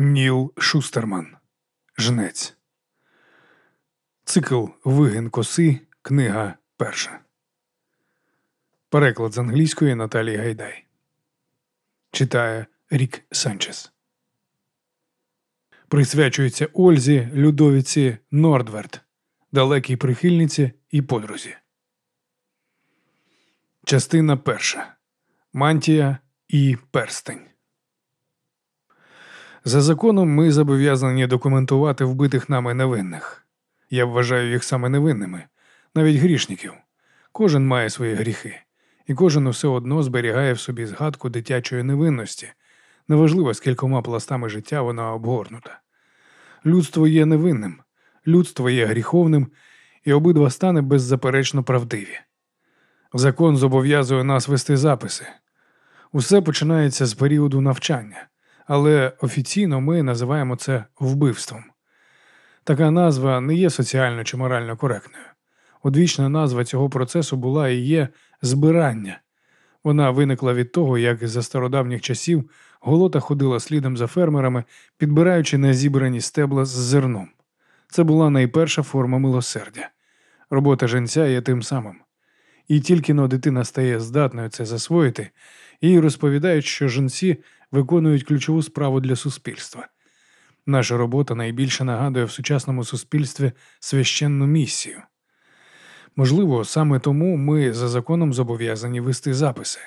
Ніл Шустерман. Жнець. Цикл Вигин коси. Книга перша. Переклад з англійської Наталії Гайдай. Читає Рік Санчес. Присвячується Ользі Людовіці Нордверт, далекій прихильниці і подрузі. Частина перша. Мантія і перстень. За законом ми зобов'язані документувати вбитих нами невинних. Я вважаю їх саме невинними, навіть грішників. Кожен має свої гріхи, і кожен усе одно зберігає в собі згадку дитячої невинності. Неважливо, скількома пластами життя вона обгорнута. Людство є невинним, людство є гріховним, і обидва стани беззаперечно правдиві. Закон зобов'язує нас вести записи. Усе починається з періоду навчання але офіційно ми називаємо це вбивством. Така назва не є соціально чи морально коректною. Одвічна назва цього процесу була і є збирання. Вона виникла від того, як за стародавніх часів голота ходила слідом за фермерами, підбираючи незібрані стебла з зерном. Це була найперша форма милосердя. Робота женця є тим самим. І тільки но дитина стає здатною це засвоїти, їй розповідають, що жінці виконують ключову справу для суспільства. Наша робота найбільше нагадує в сучасному суспільстві священну місію. Можливо, саме тому ми за законом зобов'язані вести записи.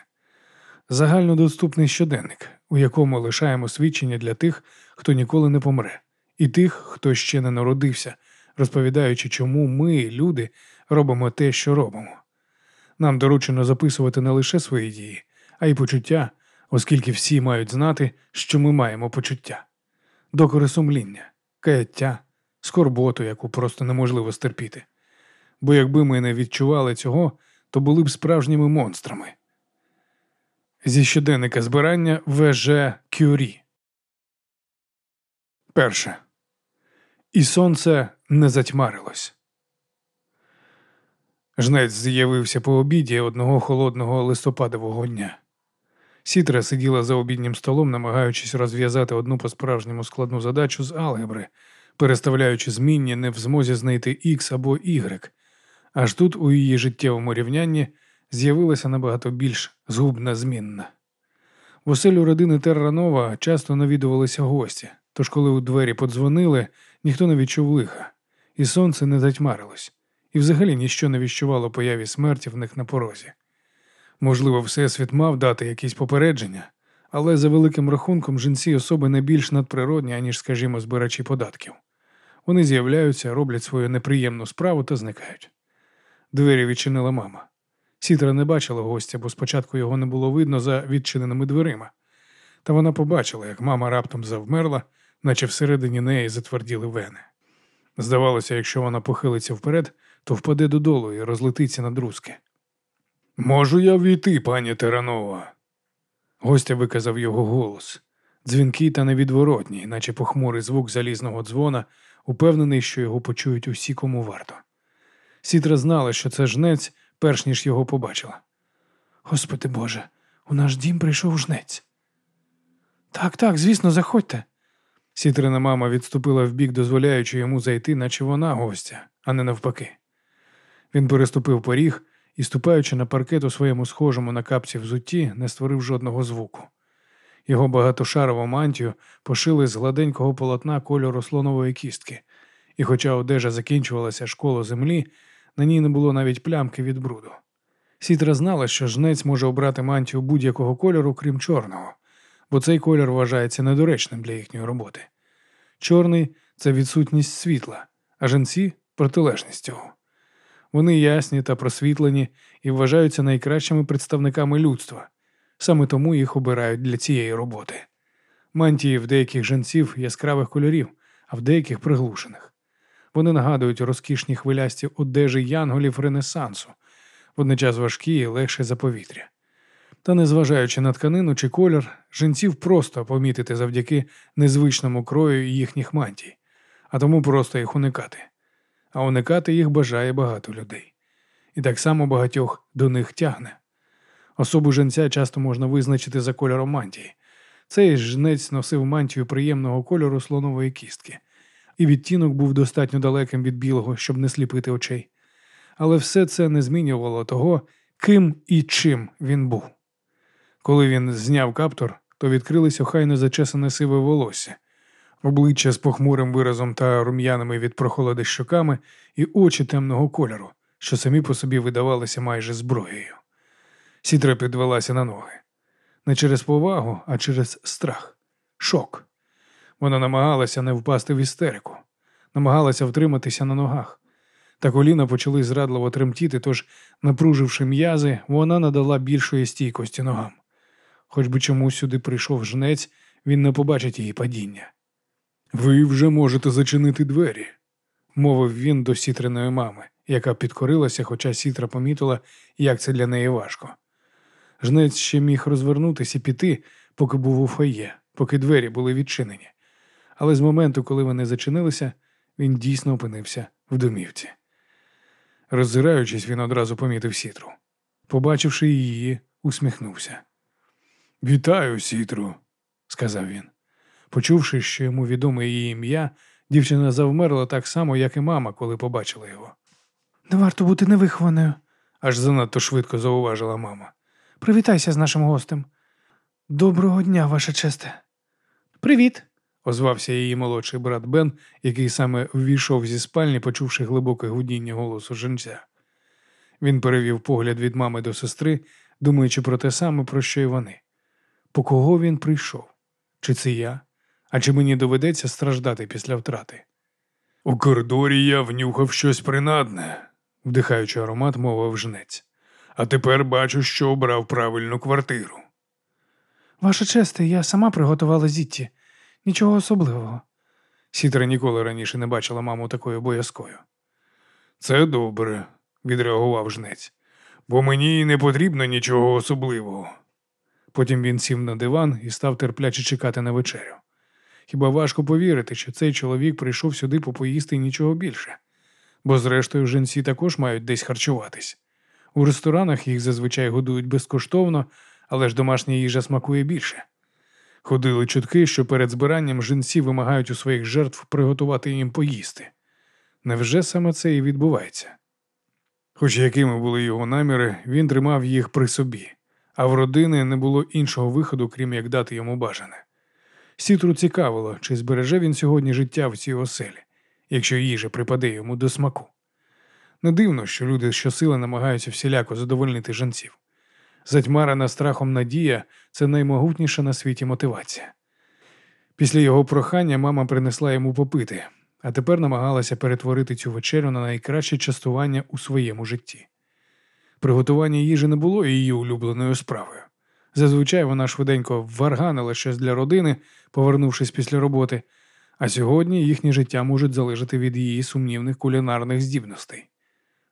Загальнодоступний щоденник, у якому лишаємо свідчення для тих, хто ніколи не помре, і тих, хто ще не народився, розповідаючи, чому ми, люди, робимо те, що робимо. Нам доручено записувати не лише свої дії, а й почуття, оскільки всі мають знати, що ми маємо почуття, докори сумління, каяття, скорботу, яку просто неможливо стерпіти. Бо якби ми не відчували цього, то були б справжніми монстрами. Зі щоденника збирання ВЖ Кюрі. Перше. І сонце не затьмарилось. Жнець з'явився по обіді одного холодного листопадового дня. Сітра сиділа за обіднім столом, намагаючись розв'язати одну по справжньому складну задачу з алгебри, переставляючи змінні не в змозі знайти Х або Y. Аж тут у її життєвому рівнянні з'явилася набагато більш згубна змінна. В оселю родини Терранова часто навідувалися гості, тож, коли у двері подзвонили, ніхто не відчув лиха, і сонце не затьмарилось, і взагалі ніщо не віщувало появі смерті в них на порозі. Можливо, Всесвіт мав дати якісь попередження, але за великим рахунком жінці особи не більш надприродні, аніж, скажімо, збирачі податків. Вони з'являються, роблять свою неприємну справу та зникають. Двері відчинила мама. Сітра не бачила гостя, бо спочатку його не було видно за відчиненими дверима. Та вона побачила, як мама раптом завмерла, наче всередині неї затверділи вени. Здавалося, якщо вона похилиться вперед, то впаде додолу і розлетиться на друзки. Можу я війти, пані Теранова? Гостя виказав його голос, дзвінкий та невідворотній, наче похмурий звук залізного дзвона, упевнений, що його почують усі, кому варто. Сітра знала, що це жнець, перш ніж його побачила. Господи Боже, у наш дім прийшов жнець. Так, так, звісно, заходьте. Сітрина мама відступила вбік, дозволяючи йому зайти, наче вона гостя, а не навпаки. Він переступив поріг і, ступаючи на паркет у своєму схожому на капці взутті, не створив жодного звуку. Його багатошарову мантію пошили з гладенького полотна кольору слонової кістки, і, хоча одежа закінчувалася школу землі, на ній не було навіть плямки від бруду. Сітра знала, що жнець може обрати мантію будь-якого кольору, крім чорного, бо цей колір вважається недоречним для їхньої роботи. Чорний це відсутність світла, а жінці протилежність цього. Вони ясні та просвітлені і вважаються найкращими представниками людства. Саме тому їх обирають для цієї роботи. Мантії в деяких жінців яскравих кольорів, а в деяких приглушених. Вони нагадують розкішні хвилясті одежі янголів Ренесансу, водночас важкі і легше за повітря. Та, незважаючи на тканину чи колір, жінців просто помітити завдяки незвичному крою їхніх мантій, а тому просто їх уникати а уникати їх бажає багато людей. І так само багатьох до них тягне. Особу женця часто можна визначити за кольором мантії. Цей жнець носив мантію приємного кольору слонової кістки, і відтінок був достатньо далеким від білого, щоб не сліпити очей. Але все це не змінювало того, ким і чим він був. Коли він зняв каптор, то відкрилось охайно зачесане сиве волосся, обличчя з похмурим виразом та рум'яними від прохолоди щоками і очі темного кольору, що самі по собі видавалися майже зброєю. Сітра підвелася на ноги. Не через повагу, а через страх, шок. Вона намагалася не впасти в істерику, намагалася втриматися на ногах. Та коліна почали зрадливо тремтіти, тож, напруживши м'язи, вона надала більшої стійкості ногам. Хоч би чомусь сюди прийшов жнець, він не побачить її падіння. Ви вже можете зачинити двері, мовив він до сітриної мами, яка підкорилася, хоча сітра помітила, як це для неї важко. Жнець ще міг розвернутися і піти, поки був у фоє, поки двері були відчинені. Але з моменту, коли вони зачинилися, він дійсно опинився в домівці. Роззираючись, він одразу помітив сітру. Побачивши її, усміхнувся. Вітаю, сітру, сказав він. Почувши, що йому відоме її ім'я, дівчина завмерла так само, як і мама, коли побачила його. Не варто бути невихованою. Аж занадто швидко зауважила мама. Привітайся з нашим гостем. Доброго дня, ваша честе. Привіт. озвався її молодший брат Бен, який саме ввійшов зі спальні, почувши глибоке гудіння голосу жінця. Він перевів погляд від мами до сестри, думаючи про те саме, про що й вони. По кого він прийшов? Чи це я? А чи мені доведеться страждати після втрати? У коридорі я внюхав щось принадне, вдихаючи аромат, мовив жнець. А тепер бачу, що обрав правильну квартиру. Ваша честе, я сама приготувала зітті. Нічого особливого. Сітра ніколи раніше не бачила маму такою боязкою. Це добре, відреагував жнець, бо мені не потрібно нічого особливого. Потім він сів на диван і став терпляче чекати на вечерю. Хіба важко повірити, що цей чоловік прийшов сюди попоїсти і нічого більше, бо, зрештою, жінці також мають десь харчуватись. У ресторанах їх зазвичай годують безкоштовно, але ж домашня їжа смакує більше. Ходили чутки, що перед збиранням жінці вимагають у своїх жертв приготувати їм поїсти. Невже саме це і відбувається? Хоч якими були його наміри, він тримав їх при собі, а в родини не було іншого виходу, крім як дати йому бажане. Сітру цікавило, чи збереже він сьогодні життя в цій оселі, якщо їжа припаде йому до смаку. Не дивно, що люди щосили намагаються всіляко задовольнити жінців. Затьмарена страхом надія це наймогутніша на світі мотивація. Після його прохання мама принесла йому попити, а тепер намагалася перетворити цю вечерю на найкраще частування у своєму житті. Приготування їжі не було її улюбленою справою. Зазвичай вона швиденько варганила щось для родини, повернувшись після роботи, а сьогодні їхнє життя можуть залежати від її сумнівних кулінарних здібностей.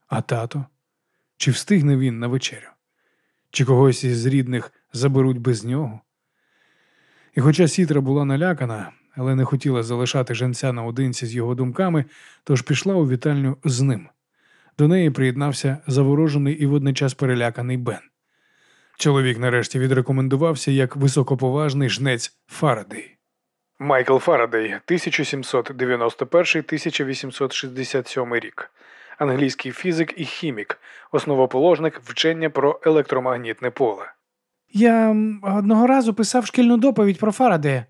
А тато? Чи встигне він на вечерю? Чи когось із рідних заберуть без нього? І хоча Сітра була налякана, але не хотіла залишати женця наодинці з його думками, тож пішла у вітальню з ним. До неї приєднався заворожений і водночас переляканий Бен. Чоловік нарешті відрекомендувався як високоповажний жнець Фарадей. Майкл Фарадей, 1791-1867 рік. Англійський фізик і хімік, основоположник вчення про електромагнітне поле. Я одного разу писав шкільну доповідь про Фарадея,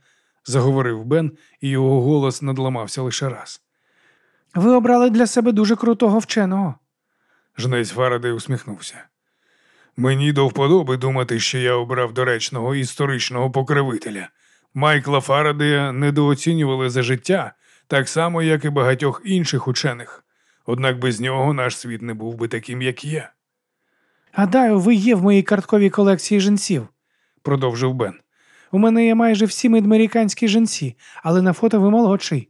заговорив Бен, і його голос надламався лише раз. Ви обрали для себе дуже крутого вченого. Жнець Фарадей усміхнувся. Мені до вподоби думати, що я обрав доречного історичного покровителя. Майкла Фарадея недооцінювали за життя, так само, як і багатьох інших учених. Однак без нього наш світ не був би таким, як є. Гадаю, ви є в моїй картковій колекції жінців, продовжив Бен. У мене є майже всі медмериканські жінці, але на фото ви молодший.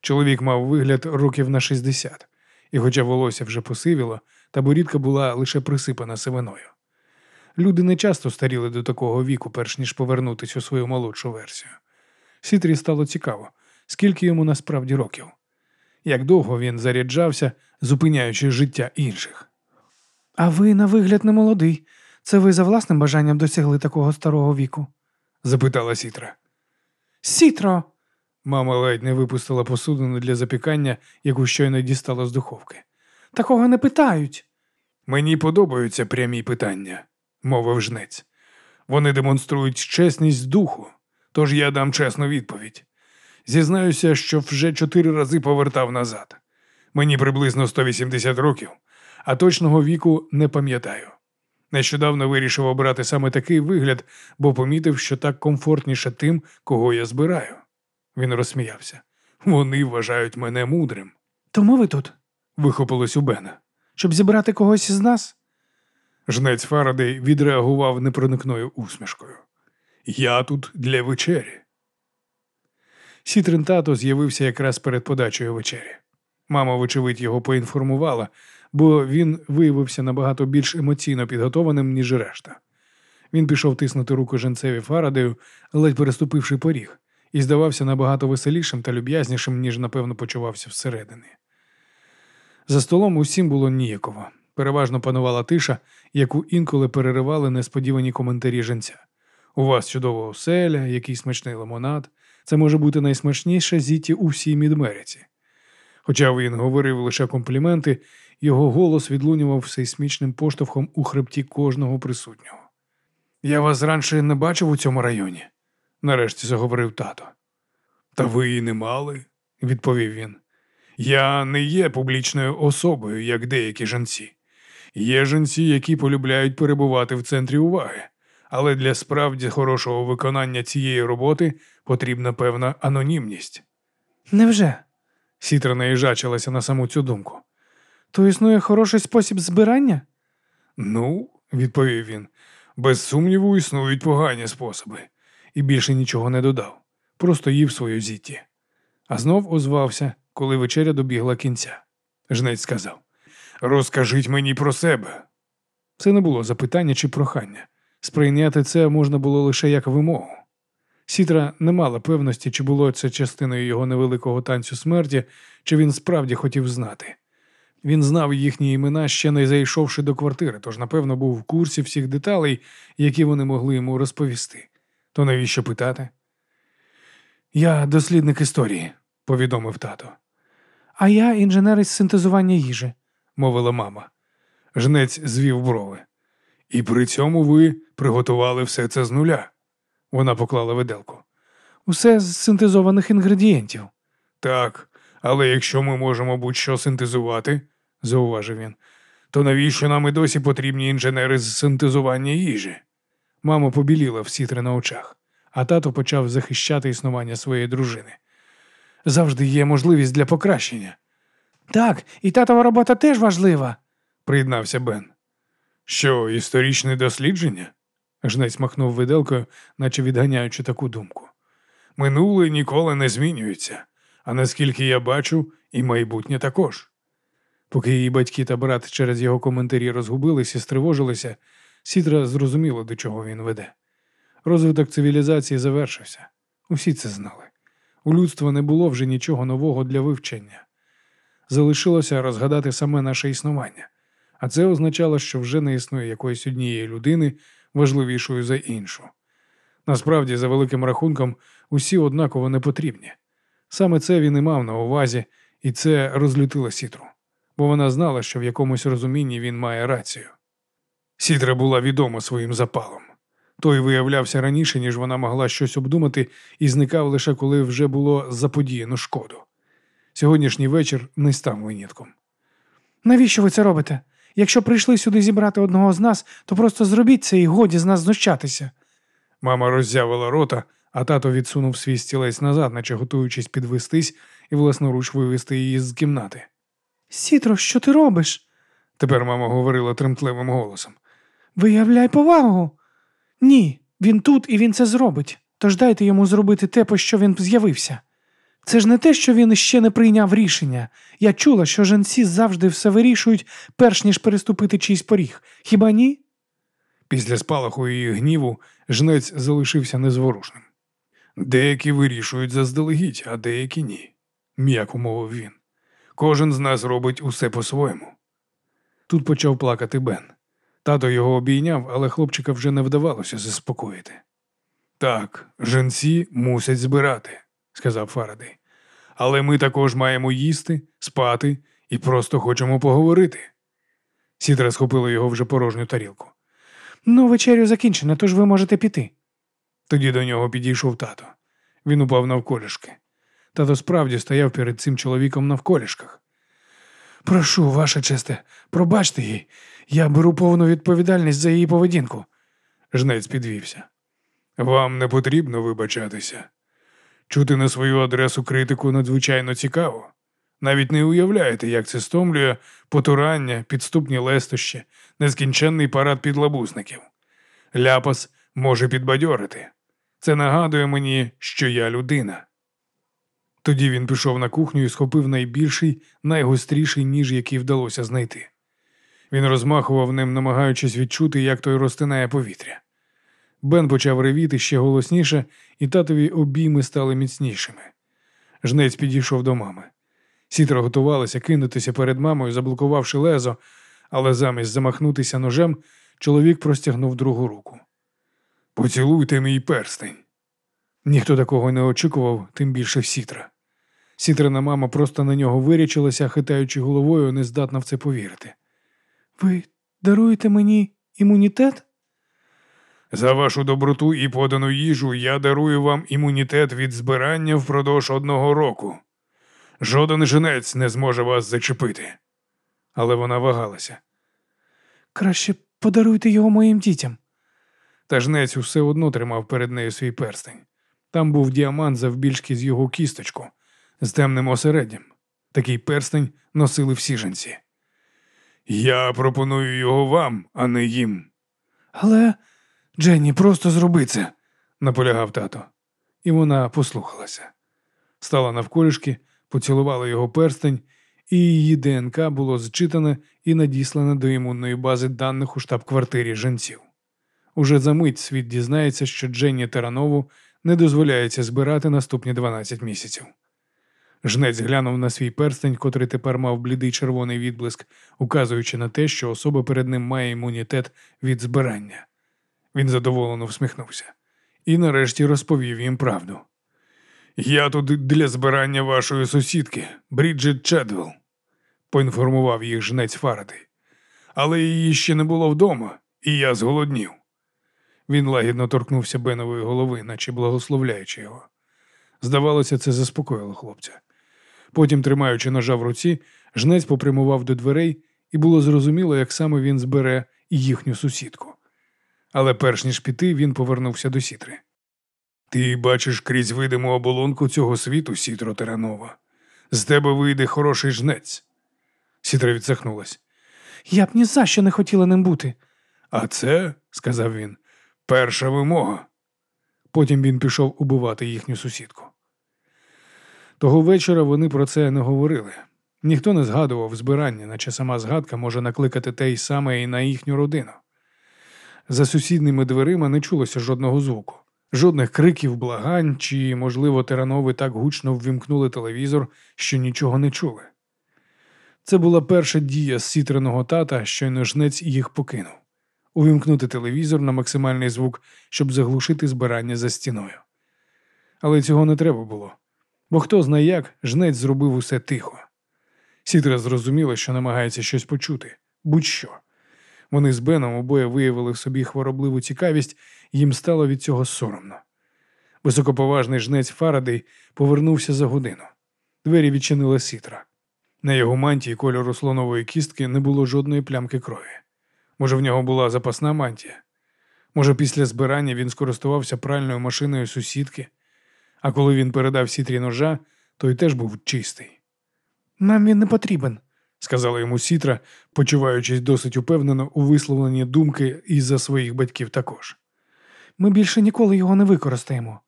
Чоловік мав вигляд років на 60, і, хоча волосся вже посивіло, та борідка була лише присипана сивиною. Люди не часто старіли до такого віку, перш ніж повернутися у свою молодшу версію. Сітрі стало цікаво, скільки йому насправді років, як довго він заряджався, зупиняючи життя інших. А ви, на вигляд, не молодий. Це ви за власним бажанням досягли такого старого віку? запитала Сітра. Сітро. Мама ледь не випустила посудину для запікання, яку щойно дістала з духовки. Такого не питають. Мені подобаються прямі питання, мовив жнець. Вони демонструють чесність духу, тож я дам чесну відповідь. Зізнаюся, що вже чотири рази повертав назад. Мені приблизно 180 років, а точного віку не пам'ятаю. Нещодавно вирішив обрати саме такий вигляд, бо помітив, що так комфортніше тим, кого я збираю. Він розсміявся. Вони вважають мене мудрим. Тому ви тут, Вихопилось у Бена. щоб зібрати когось із нас? Жнець Фарадей відреагував непроникною усмішкою. Я тут для вечері. Сітрин тато з'явився якраз перед подачею вечері. Мама, вочевидь, його поінформувала, бо він виявився набагато більш емоційно підготованим, ніж решта. Він пішов тиснути руку женцеві Фарадею, ледь переступивши поріг, і здавався набагато веселішим та люб'язнішим, ніж, напевно, почувався всередині. За столом усім було ніяково. Переважно панувала тиша, яку інколи переривали несподівані коментарі женця. У вас чудова оселя, який смачний лимонад. Це може бути найсмачніше зіті у всій Мідмериці. Хоча він говорив лише компліменти, його голос відлунював сейсмічним поштовхом у хребті кожного присутнього. Я вас раніше не бачив у цьому районі, нарешті заговорив тато. Та ви і не мали, відповів він. Я не є публічною особою, як деякі жінці. Є жінці, які полюбляють перебувати в центрі уваги, але для справді хорошого виконання цієї роботи потрібна певна анонімність. Невже? Сітра наїжачилася на саму цю думку. То існує хороший спосіб збирання? Ну, відповів він, без сумніву існують погані способи, і більше нічого не додав, просто їв свою зітті. А знов озвався, коли вечеря добігла кінця. Жнець сказав: Розкажіть мені про себе. Це не було запитання чи прохання. Сприйняти це можна було лише як вимогу. Сітра не мала певності, чи було це частиною його невеликого танцю смерті, чи він справді хотів знати. Він знав їхні імена, ще не зайшовши до квартири, тож, напевно, був в курсі всіх деталей, які вони могли йому розповісти. То навіщо питати? Я дослідник історії, повідомив тато, А я інженер із синтезування їжі. Мовила мама. Жнець звів брови. І при цьому ви приготували все це з нуля. Вона поклала виделку. Усе з синтезованих інгредієнтів. Так, але якщо ми можемо будь-що синтезувати, зауважив він, то навіщо нам і досі потрібні інженери з синтезування їжі? Мама побіліла в сітри на очах, а тато почав захищати існування своєї дружини. Завжди є можливість для покращення, Так, і татова робота теж важлива. приєднався Бен. Що, історичне дослідження? Жнець махнув виделкою, наче відганяючи таку думку. Минуле ніколи не змінюється, а наскільки я бачу, і майбутнє також. Поки її батьки та брат через його коментарі розгубились і стривожилися, Сітра зрозуміла, до чого він веде. Розвиток цивілізації завершився. Усі це знали. У людства не було вже нічого нового для вивчення. Залишилося розгадати саме наше існування, а це означало, що вже не існує якоїсь однієї людини важливішою за іншу. Насправді, за великим рахунком, усі однаково не потрібні. Саме це він і мав на увазі, і це розлютило Сітру, бо вона знала, що в якомусь розумінні він має рацію. Сітра була відома своїм запалом. Той виявлявся раніше, ніж вона могла щось обдумати, і зникав лише коли вже було заподіяно шкоду. Сьогоднішній вечір не став винятком. Навіщо ви це робите? Якщо прийшли сюди зібрати одного з нас, то просто зробіть це і годі з нас знущатися. Мама роззявила рота, а тато відсунув свій стілець назад, наче готуючись підвестись і власноруч вивести її з кімнати. Сітро, що ти робиш? Тепер мама говорила тремтливим голосом. Виявляй повагу. Ні, він тут і він це зробить. Тож дайте йому зробити те, по що він з'явився. Це ж не те, що він ще не прийняв рішення. Я чула, що жінці завжди все вирішують, перш ніж переступити чийсь поріг. Хіба ні? Після спалаху її гніву жнець залишився незворушним. Деякі вирішують заздалегідь, а деякі ні, м'яко мовив він. Кожен з нас робить усе по-своєму. Тут почав плакати Бен. Тато його обійняв, але хлопчика вже не вдавалося заспокоїти. Так, жінці мусять збирати, сказав Фарадей. Але ми також маємо їсти, спати і просто хочемо поговорити. Сітра схопила його вже порожню тарілку. Ну, вечерю закінчено, тож ви можете піти. Тоді до нього підійшов тато. Він упав навколішки. Тато справді стояв перед цим чоловіком навколішках. Прошу, ваша честе, пробачте їй. Я беру повну відповідальність за її поведінку. Жнець підвівся. Вам не потрібно вибачатися. Чути на свою адресу критику надзвичайно цікаво. Навіть не уявляєте, як це стомлює потурання, підступні лестощі, нескінченний парад підлабусників. Ляпас може підбадьорити. Це нагадує мені, що я людина. Тоді він пішов на кухню і схопив найбільший, найгостріший ніж, який вдалося знайти. Він розмахував ним, намагаючись відчути, як той розтинає повітря. Бен почав ревіти ще голосніше, і татові обійми стали міцнішими. Жнець підійшов до мами. Сітра готувалася кинутися перед мамою, заблокувавши лезо, але замість замахнутися ножем, чоловік простягнув другу руку. Поцілуйте мій перстень. Ніхто такого не очікував, тим більше сітра. Сітрина мама просто на нього вирячилася, хитаючи головою, не здатна в це повірити. Ви даруєте мені імунітет? За вашу доброту і подану їжу я дарую вам імунітет від збирання впродовж одного року. Жоден женець не зможе вас зачепити. Але вона вагалася. Краще подаруйте його моїм дітям. Та жнець усе одно тримав перед нею свій перстень. Там був діамант завбільшки з його кісточку, з темним осереддям. Такий перстень носили всі жінці. Я пропоную його вам, а не їм. Але Дженні, просто зроби це, наполягав тато. І вона послухалася. Стала навколішки, поцілувала його перстень, і її ДНК було зчитане і надіслане до імунної бази даних у штаб-квартирі жінців. Уже за мить світ дізнається, що Дженні Таранову не дозволяється збирати наступні 12 місяців. Жнець глянув на свій перстень, котрий тепер мав блідий червоний відблиск, указуючи на те, що особа перед ним має імунітет від збирання. Він задоволено всміхнувся і нарешті розповів їм правду. Я тут для збирання вашої сусідки, Бріджит Чедвелл, поінформував їх жнець Фарадей. Але її ще не було вдома, і я зголоднів. Він лагідно торкнувся Бенової голови, наче благословляючи його. Здавалося, це заспокоїло хлопця. Потім, тримаючи ножа в руці, жнець попрямував до дверей, і було зрозуміло, як саме він збере їхню сусідку. Але перш ніж піти, він повернувся до сітри. Ти бачиш крізь видиму оболонку цього світу, сітро Теранова. З тебе вийде хороший жнець. Сітра відсахнулась. я б ні за що не хотіла ним бути. А це, сказав він, перша вимога. Потім він пішов убивати їхню сусідку. Того вечора вони про це не говорили. Ніхто не згадував збирання, наче сама згадка може накликати те й саме і на їхню родину. За сусідніми дверима не чулося жодного звуку, жодних криків, благань, чи, можливо, тиранови так гучно ввімкнули телевізор, що нічого не чули. Це була перша дія сітреного тата, щойно жнець їх покинув увімкнути телевізор на максимальний звук, щоб заглушити збирання за стіною. Але цього не треба було, бо хто знає як, жнець зробив усе тихо. Сітра зрозуміла, що намагається щось почути, будь-що. Вони з Беном обоє виявили в собі хворобливу цікавість, їм стало від цього соромно. Високоповажний жнець Фарадей повернувся за годину. Двері відчинила сітра. На його мантії кольору слонової кістки не було жодної плямки крові. Може, в нього була запасна мантія? Може, після збирання він скористувався пральною машиною сусідки, а коли він передав сітрі ножа, той теж був чистий. Нам він не потрібен. Сказала йому сітра, почуваючись досить упевнено у висловленні думки і за своїх батьків також. Ми більше ніколи його не використаємо.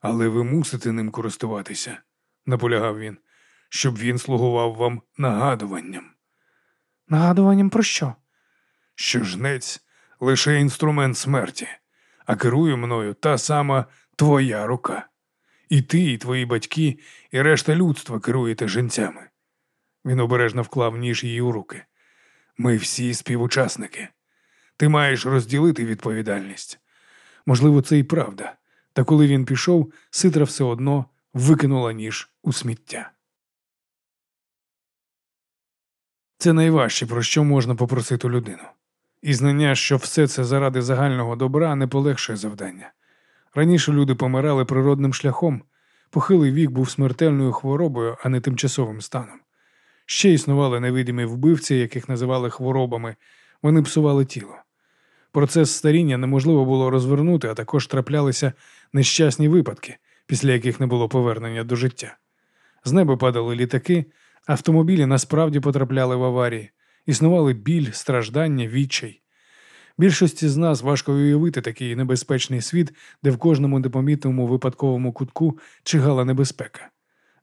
Але ви мусите ним користуватися, наполягав він, щоб він слугував вам нагадуванням. Нагадуванням про що? що жнець лише інструмент смерті, а керує мною та сама твоя рука. І ти, і твої батьки, і решта людства керуєте жінцями. Він обережно вклав ніж її у руки. Ми всі співучасники. Ти маєш розділити відповідальність. Можливо, це і правда. Та коли він пішов, ситра все одно викинула ніж у сміття. Це найважче, про що можна попросити людину. І знання, що все це заради загального добра, не полегшує завдання. Раніше люди помирали природним шляхом, похилий вік був смертельною хворобою, а не тимчасовим станом. Ще існували невидимі вбивці, яких називали хворобами, вони псували тіло. Процес старіння неможливо було розвернути, а також траплялися нещасні випадки, після яких не було повернення до життя. З неба падали літаки, автомобілі насправді потрапляли в аварії, існували біль, страждання, відчай. Більшості з нас важко уявити такий небезпечний світ, де в кожному непомітному випадковому кутку чигала небезпека.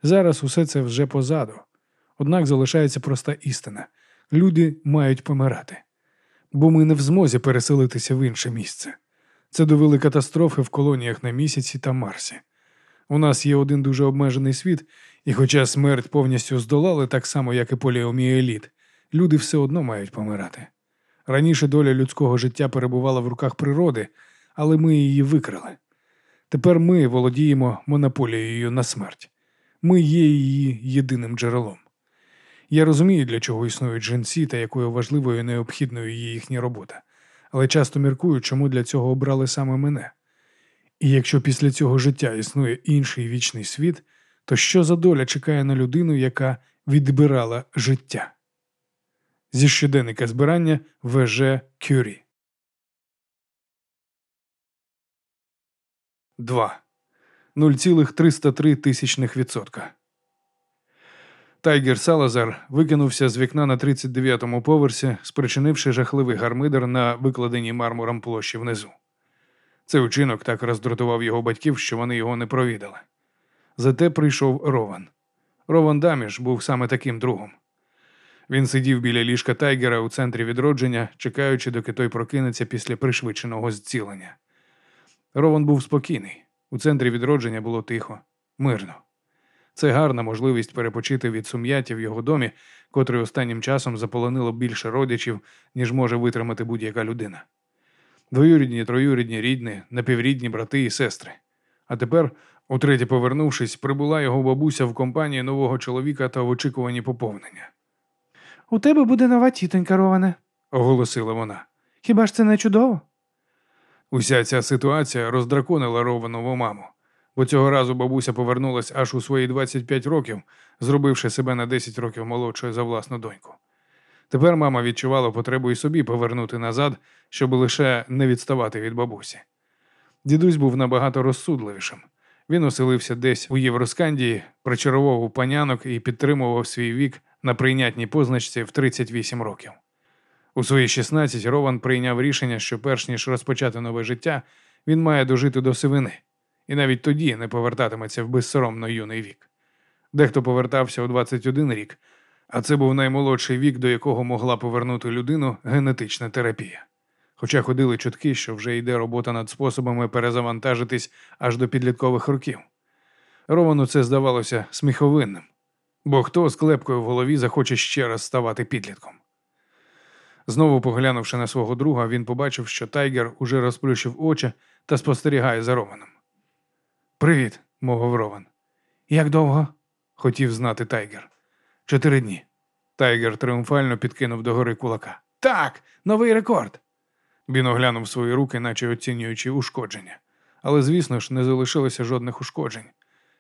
Зараз усе це вже позаду. Однак залишається проста істина: люди мають помирати, бо ми не в змозі переселитися в інше місце. Це довели катастрофи в колоніях на місяці та Марсі. У нас є один дуже обмежений світ, і хоча смерть повністю здолали так само, як і поліоміеліт, люди все одно мають помирати. Раніше доля людського життя перебувала в руках природи, але ми її викрали. Тепер ми володіємо монополією на смерть. Ми є її єдиним джерелом. Я розумію, для чого існують жінці та якою важливою і необхідною є їхня робота, але часто міркую, чому для цього обрали саме мене. І якщо після цього життя існує інший вічний світ, то що за доля чекає на людину, яка відбирала життя? Зі щоденника збирання ВЖ Кюрі. 2. 0,303 тисячних відсотка. Тайгер Салазар викинувся з вікна на 39-му поверсі, спричинивши жахливий гармидер на викладеній мармуром площі внизу. Цей учинок так роздратував його батьків, що вони його не провідали. Зате прийшов Рован. Рован Даміш був саме таким другом. Він сидів біля ліжка Тайгера у центрі відродження, чекаючи, доки той прокинеться після пришвидшеного зцілення. Рован був спокійний. У центрі відродження було тихо, мирно. Це гарна можливість перепочити від сум'яття в його домі, котрий останнім часом заполонило більше родичів, ніж може витримати будь-яка людина. Двоюрідні, троюрідні, рідні, напіврідні брати і сестри. А тепер, утретє повернувшись, прибула його бабуся в компанії нового чоловіка та в очікуванні поповнення. У тебе буде нова тітонька, Роване. Оголосила вона. Хіба ж це не чудово? Уся ця ситуація роздраконила Рованову маму, бо цього разу бабуся повернулась аж у свої 25 років, зробивши себе на 10 років молодшою за власну доньку. Тепер мама відчувала потребу і собі повернути назад, щоб лише не відставати від бабусі. Дідусь був набагато розсудливішим. Він оселився десь у Євроскандії, причаровував панянок і підтримував свій вік на прийнятній позначці в 38 років. У свої 16 Рован прийняв рішення, що перш ніж розпочати нове життя, він має дожити до сивини, і навіть тоді не повертатиметься в безсоромно юний вік. Дехто повертався у 21 рік, а це був наймолодший вік, до якого могла повернути людину генетична терапія. Хоча ходили чутки, що вже йде робота над способами перезавантажитись аж до підліткових років. Ровану це здавалося сміховинним, бо хто з клепкою в голові захоче ще раз ставати підлітком. Знову поглянувши на свого друга, він побачив, що Тайгер уже розплющив очі та спостерігає за Рованом. Привіт, мовив Рован. Як довго? хотів знати Тайгер. Чотири дні. Тайгер тріумфально підкинув догори кулака. Так, новий рекорд. Він оглянув свої руки, наче оцінюючи ушкодження. Але, звісно ж, не залишилося жодних ушкоджень.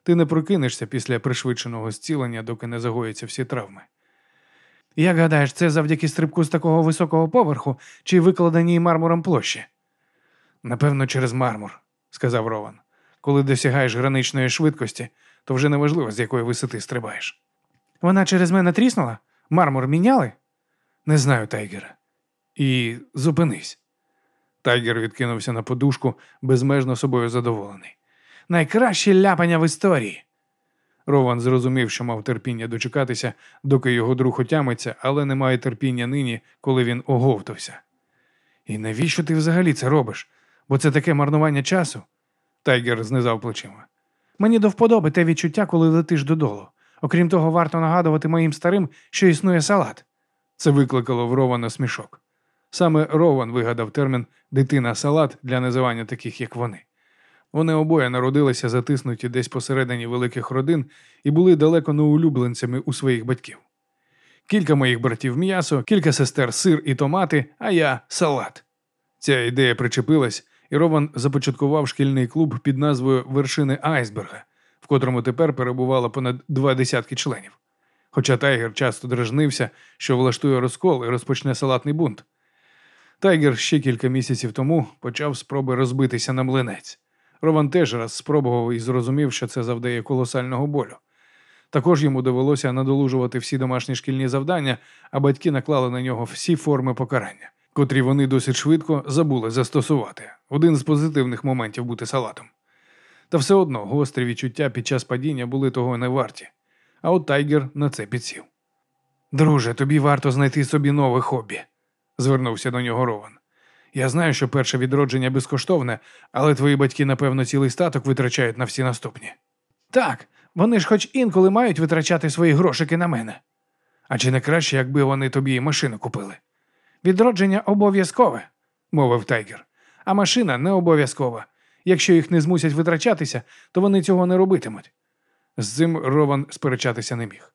Ти не прокинешся після пришвидшеного зцілення, доки не загояться всі травми. Як гадаєш, це завдяки стрибку з такого високого поверху чи викладеній мармуром площі? Напевно, через мармур, сказав Рован. Коли досягаєш граничної швидкості, то вже неважливо, з якої висоти стрибаєш. Вона через мене тріснула? Мармур міняли? Не знаю, Тайгере. І зупинись. Тайгер відкинувся на подушку, безмежно собою задоволений. Найкраще ляпання в історії. Рован зрозумів, що мав терпіння дочекатися, доки його друг отямиться, але не має терпіння нині, коли він оговтався. І навіщо ти взагалі це робиш? Бо це таке марнування часу. Тайгер знизав плечима. Мені до вподоби те відчуття, коли летиш додолу. Окрім того, варто нагадувати моїм старим, що існує салат. Це викликало в Рована смішок. Саме Рован вигадав термін дитина салат для називання таких, як вони. Вони обоє народилися затиснуті десь посередині великих родин і були далеко не улюбленцями у своїх батьків. Кілька моїх братів м'ясо, кілька сестер сир і томати, а я салат. Ця ідея причепилась, і Рован започаткував шкільний клуб під назвою Вершини Айсберга, в котрому тепер перебувало понад два десятки членів. Хоча Тайгер часто дражнився, що влаштує розкол і розпочне салатний бунт. Тайгер ще кілька місяців тому почав спроби розбитися на млинець. Рован теж раз спробував і зрозумів, що це завдає колосального болю. Також йому довелося надолужувати всі домашні шкільні завдання, а батьки наклали на нього всі форми покарання, котрі вони досить швидко забули застосувати. Один з позитивних моментів бути салатом. Та все одно гострі відчуття під час падіння були того не варті. А от Тайгер на це підсів. Друже, тобі варто знайти собі нове хобі, звернувся до нього Рован. Я знаю, що перше відродження безкоштовне, але твої батьки, напевно, цілий статок витрачають на всі наступні. Так, вони ж хоч інколи мають витрачати свої грошики на мене. А чи не краще, якби вони тобі машину купили? Відродження обов'язкове, мовив Тайгер, а машина не обов'язкова. Якщо їх не змусять витрачатися, то вони цього не робитимуть. З цим Рован сперечатися не міг.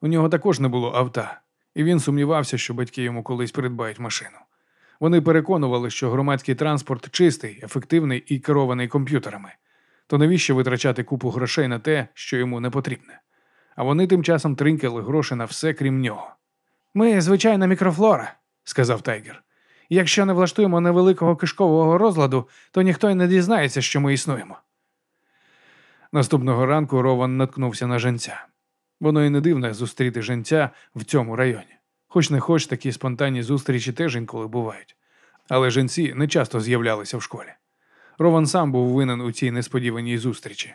У нього також не було авта, і він сумнівався, що батьки йому колись придбають машину. Вони переконували, що громадський транспорт чистий, ефективний і керований комп'ютерами. То навіщо витрачати купу грошей на те, що йому не потрібне? А вони тим часом тринкали гроші на все, крім нього. Ми звичайна мікрофлора, сказав Тайгер. Якщо не влаштуємо невеликого кишкового розладу, то ніхто й не дізнається, що ми існуємо. Наступного ранку Рован наткнувся на женця. Воно і не дивне зустріти женця в цьому районі. Хоч не хоч такі спонтанні зустрічі теж інколи бувають. Але женці не часто з'являлися в школі. Рован сам був винен у цій несподіваній зустрічі.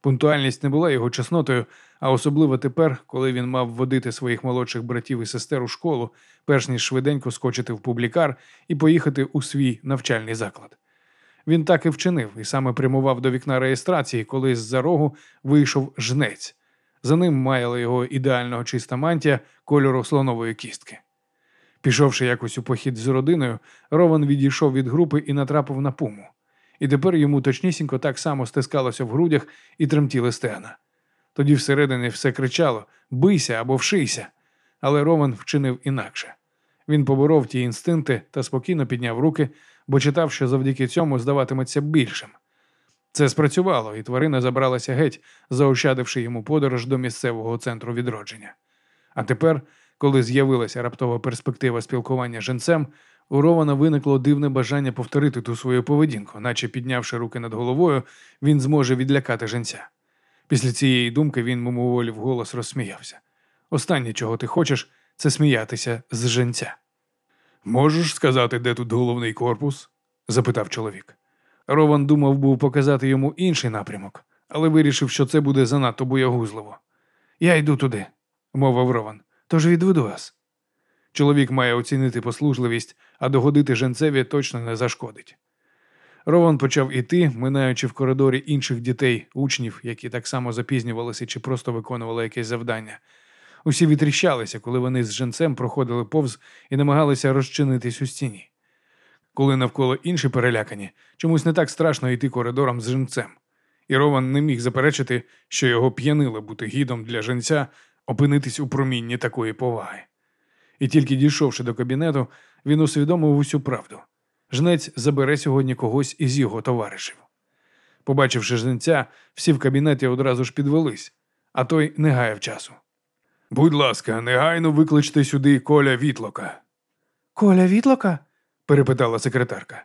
Пунктуальність не була його чеснотою, а особливо тепер, коли він мав водити своїх молодших братів і сестер у школу, перш ніж швиденько скочити в публікар і поїхати у свій навчальний заклад. Він так і вчинив і саме прямував до вікна реєстрації, коли з-за рогу вийшов жнець. За ним маяла його ідеального чиста мантія кольору слонової кістки. Пішовши якось у похід з родиною, Рован відійшов від групи і натрапив на пуму. І тепер йому точнісінько так само стискалося в грудях і тремтіли стегна. Тоді всередині все кричало бийся або вшийся. Але Рован вчинив інакше. Він поборов ті інстинкти та спокійно підняв руки, бо читав, що завдяки цьому здаватиметься більшим. Це спрацювало, і тварина забралася геть, заощадивши йому подорож до місцевого центру відродження. А тепер, коли з'явилася раптова перспектива спілкування з женцем, у Рована виникло дивне бажання повторити ту свою поведінку, наче піднявши руки над головою, він зможе відлякати женця. Після цієї думки він мимоволі вголос розсміявся. Останнє, чого ти хочеш, це сміятися з женця. Можеш сказати, де тут головний корпус? запитав чоловік. Рован думав був показати йому інший напрямок, але вирішив, що це буде занадто боягузливо. Я йду туди, мовив Рован, тож відведу вас. Чоловік має оцінити послужливість, а догодити женцеві точно не зашкодить. Рован почав іти, минаючи в коридорі інших дітей, учнів, які так само запізнювалися чи просто виконували якесь завдання. Усі відріщалися, коли вони з женцем проходили повз і намагалися розчинитись у стіні. Коли навколо інші перелякані, чомусь не так страшно йти коридором з женцем. І Рован не міг заперечити, що його п'янило бути гідом для женця опинитись у промінні такої поваги. І тільки дійшовши до кабінету, він усвідомив усю правду. Жнець забере сьогодні когось із його товаришів. Побачивши жнеця, всі в кабінеті одразу ж підвелись, а той не гаяв часу. Будь ласка, негайно викличте сюди коля Вітлока, Коля Вітлока? перепитала секретарка.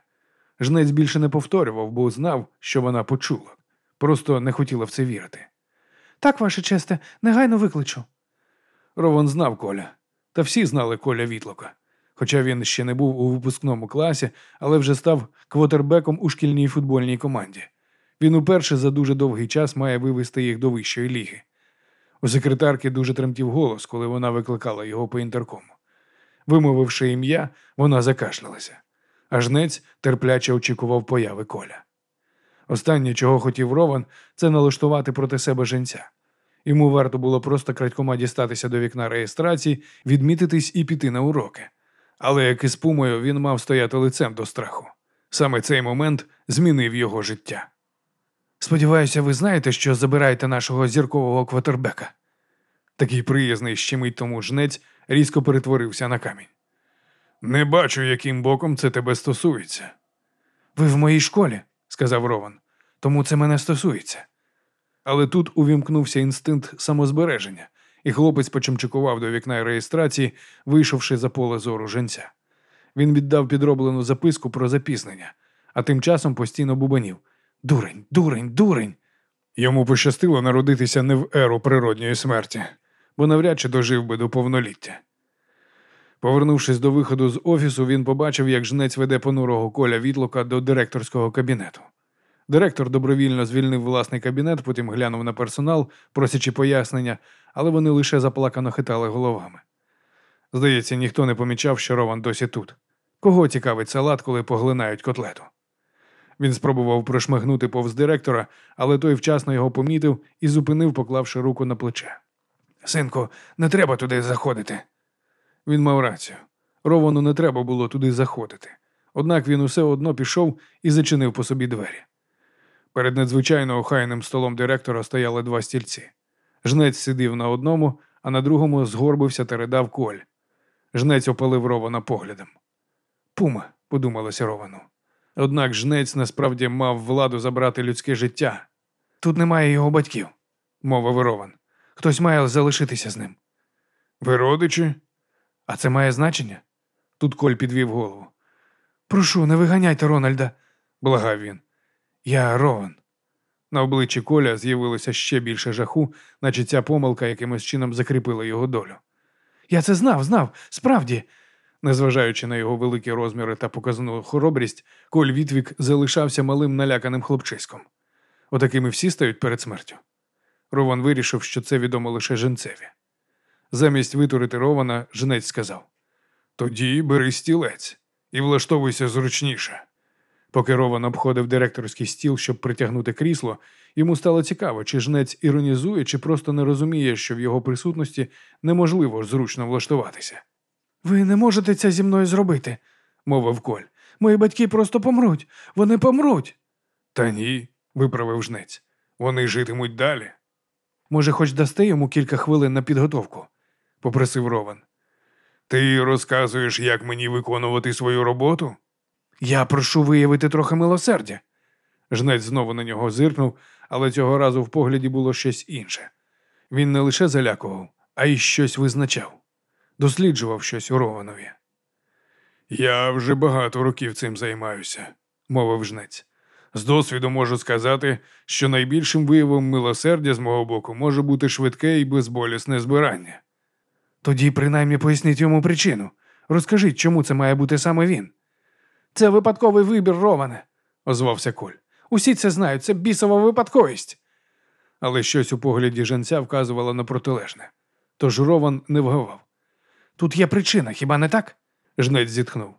Жнець більше не повторював, бо знав, що вона почула. Просто не хотіла в це вірити. Так, ваше честе, негайно викличу. Рован знав Коля, та всі знали Коля Вітлока. Хоча він ще не був у випускному класі, але вже став квотербеком у шкільній футбольній команді. Він уперше за дуже довгий час має вивести їх до вищої ліги. У секретарки дуже тремтів голос, коли вона викликала його по інтеркому. Вимовивши ім'я, вона закашлялася. А жнець терпляче очікував появи Коля. Останнє, чого хотів Рован, це налаштувати проти себе женця. Йому варто було просто крадькома дістатися до вікна реєстрації, відмітитись і піти на уроки. Але як із пумою він мав стояти лицем до страху. Саме цей момент змінив його життя. Сподіваюся, ви знаєте, що забираєте нашого зіркового квотербека. Такий приязний ще мить тому жнець різко перетворився на камінь. Не бачу, яким боком це тебе стосується. Ви в моїй школі, сказав Рован, тому це мене стосується. Але тут увімкнувся інстинкт самозбереження, і хлопець почимчикував до вікна реєстрації, вийшовши за поле зору женця. Він віддав підроблену записку про запізнення, а тим часом постійно бубанів. Дурень, дурень, дурень. Йому пощастило народитися не в еру природньої смерті, бо навряд чи дожив би до повноліття. Повернувшись до виходу з офісу, він побачив, як жнець веде понурого коля відлока до директорського кабінету. Директор добровільно звільнив власний кабінет, потім глянув на персонал, просячи пояснення, але вони лише заплакано хитали головами. Здається, ніхто не помічав, що Рован досі тут. Кого цікавить салат, коли поглинають котлету? Він спробував прошмигнути повз директора, але той вчасно його помітив і зупинив, поклавши руку на плече. Синку, не треба туди заходити. Він мав рацію. Ровану не треба було туди заходити. Однак він усе одно пішов і зачинив по собі двері. Перед надзвичайно охайним столом директора стояли два стільці. Жнець сидів на одному, а на другому згорбився та ридав коль. Жнець опалив Рована поглядом. Пума, подумалося Ровану. Однак жнець насправді мав владу забрати людське життя. Тут немає його батьків, мовив Рован. Хтось має залишитися з ним. Ви родичі? А це має значення? Тут Коль підвів голову. Прошу, не виганяйте Рональда, благав він. Я Рован. На обличчі Коля з'явилося ще більше жаху, наче ця помилка якимось чином закріпила його долю. Я це знав, знав, справді. Незважаючи на його великі розміри та показну хоробрість, Коль Вітвік залишався малим наляканим хлопчиськом. Отакими всі стають перед смертю. Рован вирішив, що це відомо лише женцеві. Замість витурити Рована, женець сказав: Тоді бери стілець і влаштовуйся зручніше. Поки Рован обходив директорський стіл, щоб притягнути крісло, йому стало цікаво, чи жнець іронізує, чи просто не розуміє, що в його присутності неможливо зручно влаштуватися. Ви не можете це зі мною зробити, мовив Коль. Мої батьки просто помруть. Вони помруть. Та ні, виправив жнець. Вони житимуть далі. Може, хоч дасте йому кілька хвилин на підготовку, попросив Рован. Ти розказуєш, як мені виконувати свою роботу? Я прошу виявити трохи милосердя. Жнець знову на нього зиркнув, але цього разу в погляді було щось інше. Він не лише залякував, а й щось визначав, досліджував щось у Рованові. Я вже багато років цим займаюся, мовив жнець. З досвіду можу сказати, що найбільшим виявом милосердя з мого боку може бути швидке і безболісне збирання. Тоді принаймні поясніть йому причину. Розкажіть, чому це має бути саме він. Це випадковий вибір, Романе, озвався Коль. Усі це знають, це бісова випадковість. Але щось у погляді женця вказувало на протилежне. Тож Рован не вгавав. Тут є причина, хіба не так? Жнець зітхнув.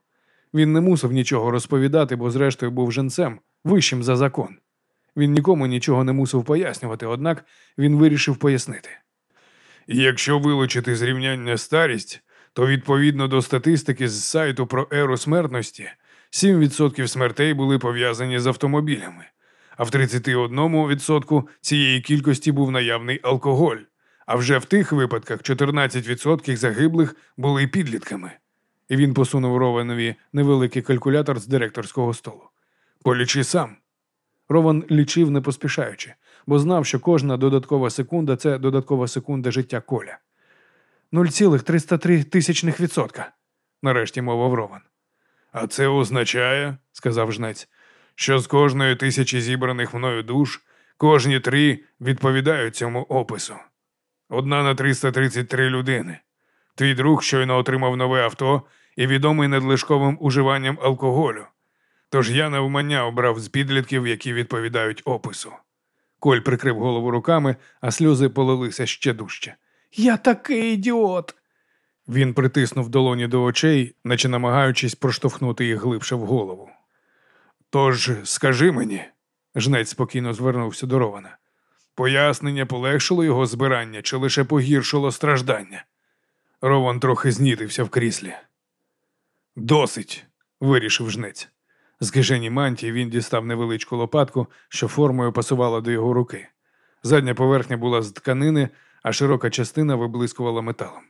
Він не мусив нічого розповідати, бо зрештою був женцем, вищим за закон. Він нікому нічого не мусив пояснювати, однак він вирішив пояснити. Якщо вилучити зрівняння старість, то відповідно до статистики з сайту про еру смертності 7% смертей були пов'язані з автомобілями, а в 31% цієї кількості був наявний алкоголь. А вже в тих випадках 14% загиблих були підлітками. І він посунув Рованові невеликий калькулятор з директорського столу. Полічи сам. Рован лічив не поспішаючи, бо знав, що кожна додаткова секунда це додаткова секунда життя коля. 0,303 тисячних відсотка, нарешті мовив Рован. А це означає, сказав жнець, що з кожної тисячі зібраних мною душ кожні три відповідають цьому опису. Одна на 333 людини. Твій друг щойно отримав нове авто і відомий надлишковим уживанням алкоголю. Тож я навмання обрав з підлітків, які відповідають опису. Коль прикрив голову руками, а сльози полилися ще дужче. Я такий ідіот. Він притиснув долоні до очей, наче намагаючись проштовхнути їх глибше в голову. Тож, скажи мені, жнець спокійно звернувся до Рована. Пояснення полегшило його збирання чи лише погіршило страждання. Рован трохи знітився в кріслі. Досить, вирішив жнець. З кишені мантії він дістав невеличку лопатку, що формою пасувала до його руки. Задня поверхня була з тканини, а широка частина виблискувала металом.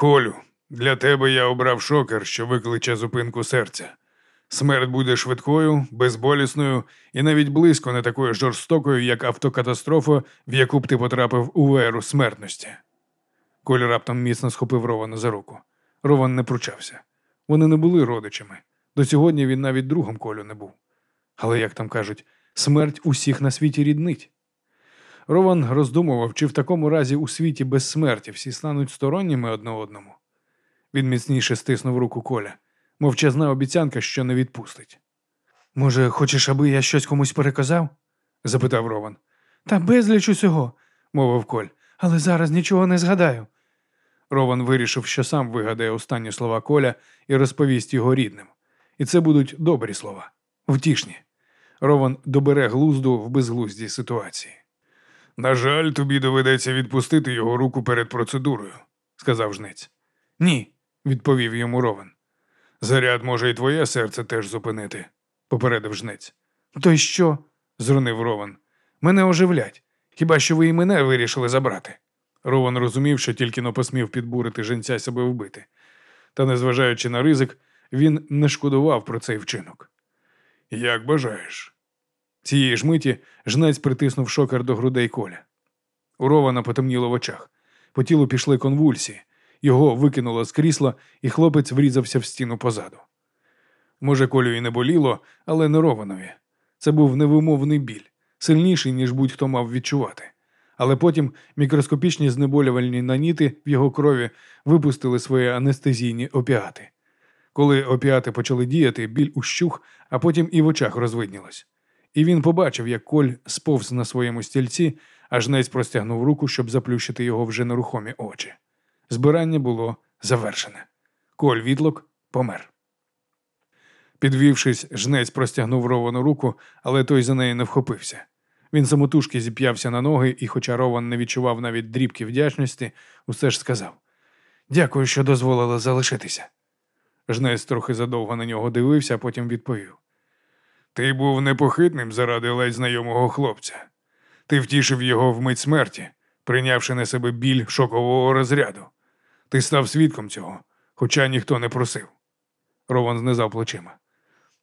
Колю, для тебе я обрав шокер, що викличе зупинку серця. Смерть буде швидкою, безболісною і навіть близько не такою жорстокою, як автокатастрофа, в яку б ти потрапив у веру смертності. Коль раптом міцно схопив Рована за руку. Рован не пручався. Вони не були родичами. До сьогодні він навіть другом Колю не був. Але, як там кажуть, смерть усіх на світі ріднить. Рован роздумував, чи в такому разі у світі без смерті всі стануть сторонніми одне одному. Він міцніше стиснув руку Коля, мовчазна обіцянка, що не відпустить. Може, хочеш, аби я щось комусь переказав? запитав Рован. Та безліч усього, мовив Коль. але зараз нічого не згадаю. Рован вирішив, що сам вигадає останні слова Коля і розповість його рідним. І це будуть добрі слова, втішні. Рован добере глузду в безглуздій ситуації. На жаль, тобі доведеться відпустити його руку перед процедурою, сказав жнець. Ні, відповів йому Рован. Заряд може і твоє серце теж зупинити, попередив жнець. То й що? зрунив Рован. Мене оживлять. Хіба що ви і мене вирішили забрати? Рован розумів, що тільки но посмів підбурити женця себе вбити. Та, незважаючи на ризик, він не шкодував про цей вчинок. Як бажаєш. Цієї ж миті жнець притиснув шокер до грудей коля. У Рована потемніло в очах. По тілу пішли конвульсії. Його викинуло з крісла, і хлопець врізався в стіну позаду. Може, колю і не боліло, але не Рованові. Це був невимовний біль, сильніший, ніж будь-хто мав відчувати. Але потім мікроскопічні знеболювальні наніти в його крові випустили свої анестезійні опіати. Коли опіати почали діяти, біль ущух, а потім і в очах розвиднілось. І він побачив, як коль сповз на своєму стільці, аж нець простягнув руку, щоб заплющити його вже нерухомі очі. Збирання було завершене. Коль відлок помер. Підвівшись, жнець простягнув ровану руку, але той за неї не вхопився. Він самотужки зіп'явся на ноги, і, хоча Рован не відчував навіть дрібки вдячності, усе ж сказав Дякую, що дозволили залишитися. Жнець трохи задовго на нього дивився, а потім відповів. Ти був непохитним заради ледь знайомого хлопця. Ти втішив його в мить смерті, прийнявши на себе біль шокового розряду. Ти став свідком цього, хоча ніхто не просив. Рован знизав плечима.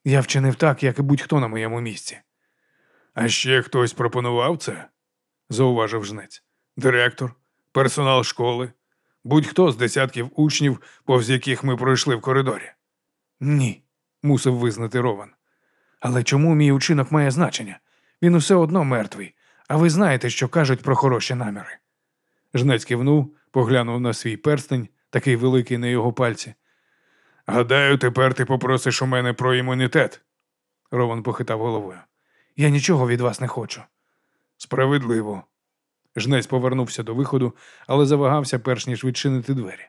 Я вчинив так, як і будь-хто на моєму місці. А ще хтось пропонував це? зауважив жнець. Директор, персонал школи, будь-хто з десятків учнів, повз яких ми пройшли в коридорі. Ні, мусив визнати Рован. Але чому мій учинок має значення? Він усе одно мертвий, а ви знаєте, що кажуть про хороші наміри. Жнець кивнув, поглянув на свій перстень, такий великий на його пальці. Гадаю, тепер ти попросиш у мене про імунітет. Рован похитав головою. Я нічого від вас не хочу. Справедливо. Жнець повернувся до виходу, але завагався, перш ніж відчинити двері.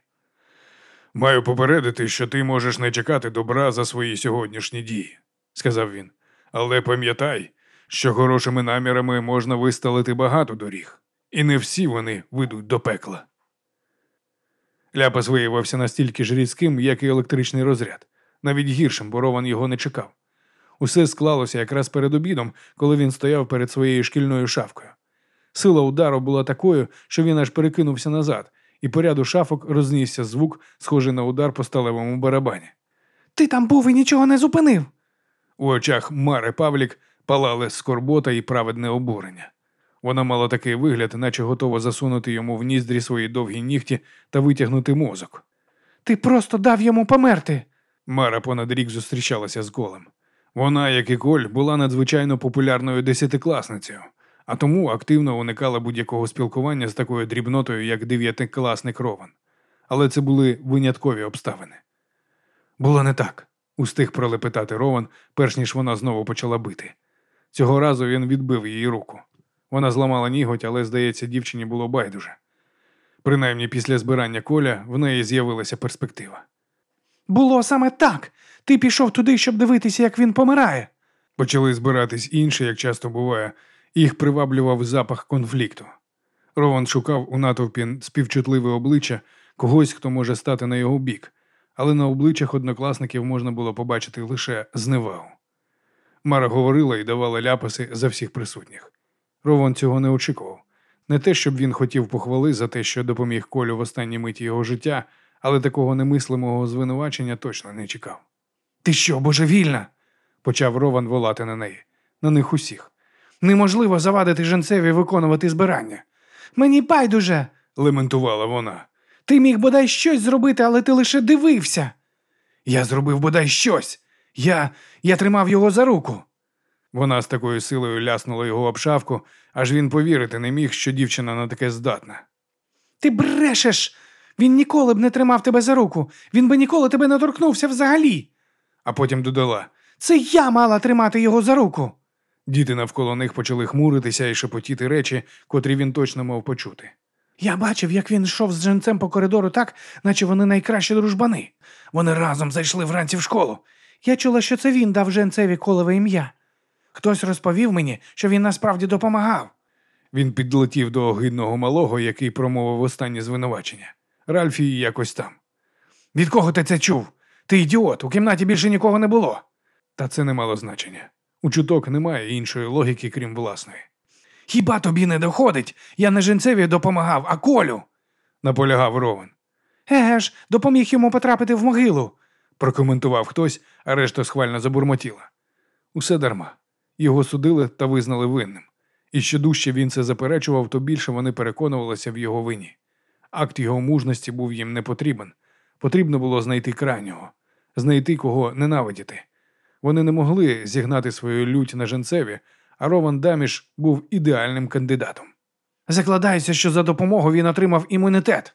Маю попередити, що ти можеш не чекати добра за свої сьогоднішні дії, сказав він. Але пам'ятай, що хорошими намірами можна висталити багато доріг, і не всі вони ведуть до пекла. Ляпас виявився настільки ж різким, як і електричний розряд, навіть гіршим, бо Рован його не чекав. Усе склалося якраз перед обідом, коли він стояв перед своєю шкільною шафкою. Сила удару була такою, що він аж перекинувся назад, і по ряду шафок рознісся звук, схожий на удар по сталевому барабані. Ти там був і нічого не зупинив. У очах Мари Павлік палали скорбота і праведне обурення. Вона мала такий вигляд, наче готова засунути йому в ніздрі свої довгі нігті та витягнути мозок. Ти просто дав йому померти. Мара понад рік зустрічалася з Колем. Вона, як і Коль, була надзвичайно популярною десятикласницею, а тому активно уникала будь-якого спілкування з такою дрібнотою, як дев'ятикласник Рован. Але це були виняткові обставини. Було не так, устиг пролепетати Рован, перш ніж вона знову почала бити. Цього разу він відбив її руку. Вона зламала ніготь, але, здається, дівчині було байдуже. Принаймні після збирання коля в неї з'явилася перспектива. Було саме так. Ти пішов туди, щоб дивитися, як він помирає. Почали збиратись інші, як часто буває, їх приваблював запах конфлікту. Рован шукав у натовпі співчутливе обличчя когось, хто може стати на його бік, але на обличчях однокласників можна було побачити лише зневагу. Мара говорила і давала ляпаси за всіх присутніх. Рован цього не очікував. Не те, щоб він хотів похвали за те, що допоміг Колю в останній миті його життя, але такого немислимого звинувачення точно не чекав. Ти що, божевільна? почав Рован волати на неї, на них усіх. Неможливо завадити женцеві виконувати збирання. Мені байдуже, лементувала вона. Ти міг бодай щось зробити, але ти лише дивився. Я зробив бодай щось. Я. я тримав його за руку. Вона з такою силою ляснула його об шавку, аж він повірити не міг, що дівчина на таке здатна. Ти брешеш. Він ніколи б не тримав тебе за руку. Він би ніколи тебе не торкнувся взагалі. А потім додала. Це я мала тримати його за руку. Діти навколо них почали хмуритися і шепотіти речі, котрі він точно мав почути. Я бачив, як він йшов з женцем по коридору так, наче вони найкращі дружбани. Вони разом зайшли вранці в школу. Я чула, що це він дав женцеві колове ім'я. Хтось розповів мені, що він насправді допомагав. Він підлетів до огидного малого, який промовив останнє звинувачення. Ральфі якось там. Від кого ти це чув? Ти ідіот, у кімнаті більше нікого не було. Та це не мало значення. У чуток немає іншої логіки, крім власної. Хіба тобі не доходить? Я не женцеві допомагав, а колю. наполягав Ровен. Еге ж, допоміг йому потрапити в могилу. Прокоментував хтось, а решта схвально забурмотіла. Усе дарма. Його судили та визнали винним. І що дужче він це заперечував, то більше вони переконувалися в його вині. Акт його мужності був їм не потрібен. Потрібно було знайти крайнього, знайти кого ненавидіти. Вони не могли зігнати свою лють на женцеві, а Рован Даміш був ідеальним кандидатом. Закладаюся, що за допомогу він отримав імунітет,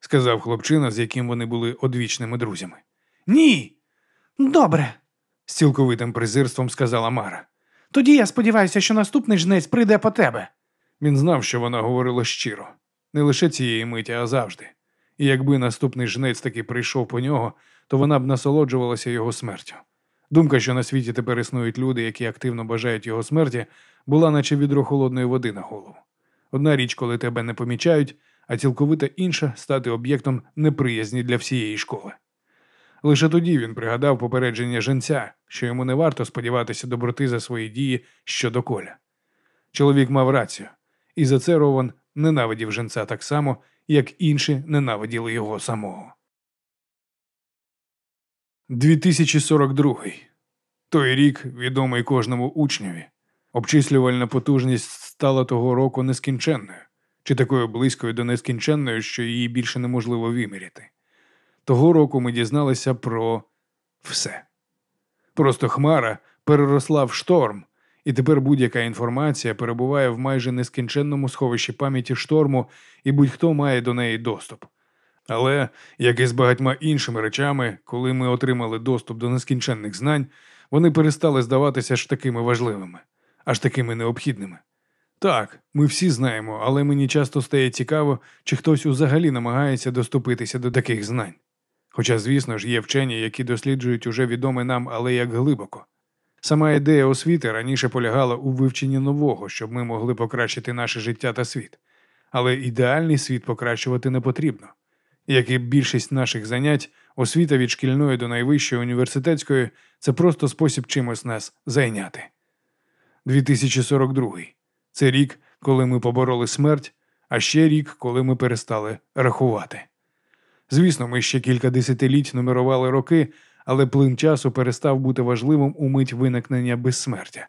сказав хлопчина, з яким вони були одвічними друзями. Ні. Добре, з цілковитим презирством сказала Мара. Тоді я сподіваюся, що наступний жнець прийде по тебе. Він знав, що вона говорила щиро, не лише цієї миті, а завжди. І якби наступний жнець таки прийшов по нього, то вона б насолоджувалася його смертю. Думка, що на світі тепер існують люди, які активно бажають його смерті, була наче відро холодної води на голову. Одна річ, коли тебе не помічають, а цілковита інша стати об'єктом неприязні для всієї школи. Лише тоді він пригадав попередження женця, що йому не варто сподіватися доброти за свої дії щодо коля. Чоловік мав рацію, і за це Рован ненавидів женця так само, як інші ненавиділи його самого. 2042. Той рік відомий кожному учневі. Обчислювальна потужність стала того року нескінченною, чи такою близькою до нескінченної, що її більше неможливо виміряти. Того року ми дізналися про все. Просто хмара переросла в шторм, і тепер будь-яка інформація перебуває в майже нескінченному сховищі пам'яті шторму, і будь-хто має до неї доступ. Але, як і з багатьма іншими речами, коли ми отримали доступ до нескінченних знань, вони перестали здаватися ж такими важливими, аж такими необхідними. Так, ми всі знаємо, але мені часто стає цікаво, чи хтось взагалі намагається доступитися до таких знань. Хоча, звісно ж, є вчені, які досліджують уже відоме нам, але як глибоко. Сама ідея освіти раніше полягала у вивченні нового, щоб ми могли покращити наше життя та світ. Але ідеальний світ покращувати не потрібно. Як і більшість наших занять, освіта від шкільної до найвищої університетської це просто спосіб чимось нас зайняти. 2042. Це рік, коли ми побороли смерть, а ще рік, коли ми перестали рахувати. Звісно, ми ще кілька десятиліть нумерували роки, але плин часу перестав бути важливим у мить виникнення безсмертя.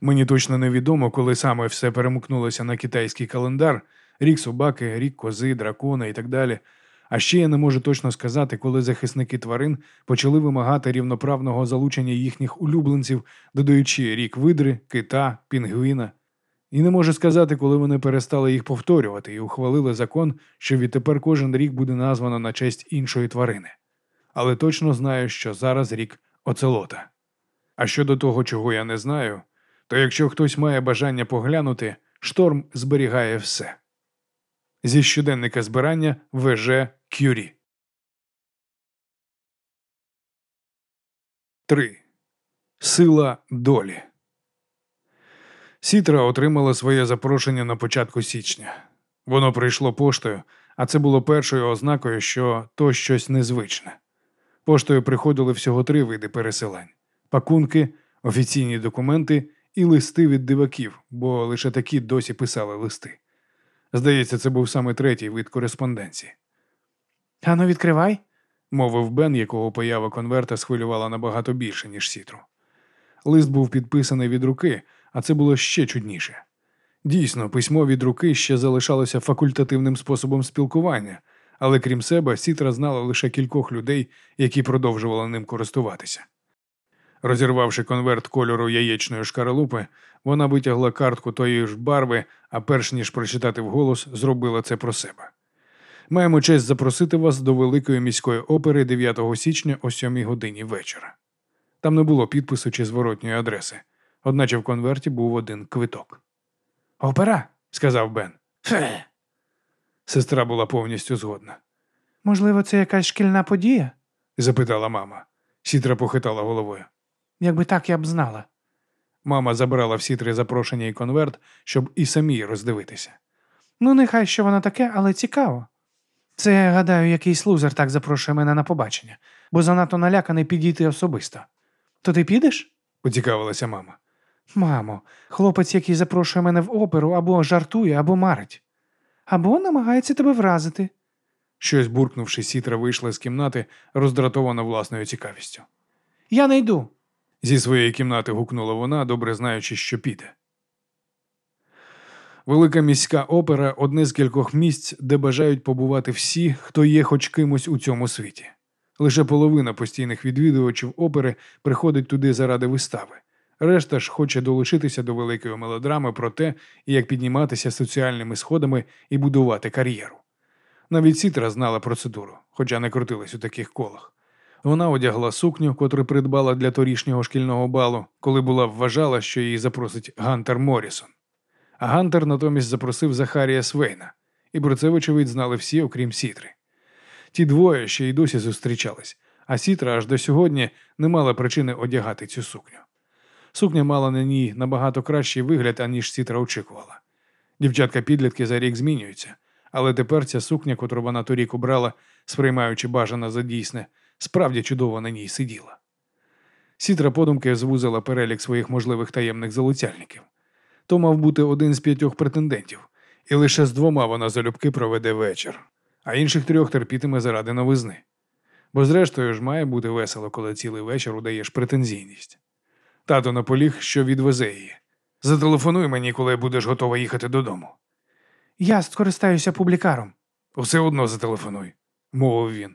Мені точно невідомо, коли саме все перемкнулося на китайський календар, рік собаки, рік кози, дракона і так далі. А ще я не можу точно сказати, коли захисники тварин почали вимагати рівноправного залучення їхніх улюбленців, додаючи рік видри, кита, пінгвіна. І не можу сказати, коли вони перестали їх повторювати і ухвалили закон, що відтепер кожен рік буде названо на честь іншої тварини. Але точно знаю, що зараз рік оцелота. А щодо того, чого я не знаю, то якщо хтось має бажання поглянути, шторм зберігає все. Зі щоденника збирання ВЖ Кюрі. 3. Сила долі. Сітра отримала своє запрошення на початку січня. Воно прийшло поштою, а це було першою ознакою, що то щось незвичне. Поштою приходили всього три види пересилань: пакунки, офіційні документи і листи від диваків, бо лише такі досі писали листи. Здається, це був саме третій вид кореспонденції, Ану, відкривай. мовив Бен, якого поява конверта схвилювала набагато більше, ніж сітру. Лист був підписаний від руки, а це було ще чудніше. Дійсно, письмо від руки ще залишалося факультативним способом спілкування, але крім себе, Сітра знала лише кількох людей, які продовжували ним користуватися. Розірвавши конверт кольору яєчної шкаралупи, вона витягла картку тої ж барви, а перш ніж прочитати вголос, зробила це про себе. Маємо честь запросити вас до Великої міської опери 9 січня о 7 годині вечора. Там не було підпису чи зворотньої адреси, одначе в конверті був один квиток. Опера. Сказав Бен. Фе. Сестра була повністю згодна. Можливо, це якась шкільна подія? Запитала мама. Сітра похитала головою. Якби так я б знала. Мама забрала всі три запрошення і конверт, щоб і самій роздивитися. Ну, нехай що воно таке, але цікаво. Це, гадаю, якийсь лузер так запрошує мене на побачення, бо занадто наляканий підійти особисто. То ти підеш? Поцікавилася мама. Мамо, хлопець, який запрошує мене в оперу, або жартує, або марить, або намагається тебе вразити. Щось буркнувши, сітра вийшла з кімнати, роздратована власною цікавістю. Я не йду. Зі своєї кімнати гукнула вона, добре знаючи, що піде. Велика міська опера одне з кількох місць, де бажають побувати всі, хто є хоч кимось у цьому світі. Лише половина постійних відвідувачів опери приходить туди заради вистави. Решта ж хоче долучитися до великої мелодрами про те, як підніматися соціальними сходами і будувати кар'єру. Навіть Сітра знала процедуру, хоча не крутилась у таких колах. Вона одягла сукню, котру придбала для торішнього шкільного балу, коли була вважала, що її запросить Гантер Морісон. Гантер натомість запросив Захарія Свейна, і про це, вочевидь, знали всі, окрім Сітри. Ті двоє ще й досі зустрічались, а Сітра аж до сьогодні не мала причини одягати цю сукню. Сукня мала на ній набагато кращий вигляд, аніж Сітра очікувала. Дівчатка-підлітки за рік змінюються, але тепер ця сукня, котру вона торік обрала, сприймаючи бажане за дійсне, справді чудово на ній сиділа. Сітра подумки звузила перелік своїх можливих таємних залицяльників. То мав бути один з п'ятьох претендентів, і лише з двома вона залюбки проведе вечір, а інших трьох терпітиме заради новизни. Бо, зрештою ж, має бути весело, коли цілий вечір удаєш претензійність. Тато наполіг, що відвезе її. Зателефонуй мені, коли будеш готова їхати додому. Я скористаюся публікаром. Все одно зателефонуй, мовив він.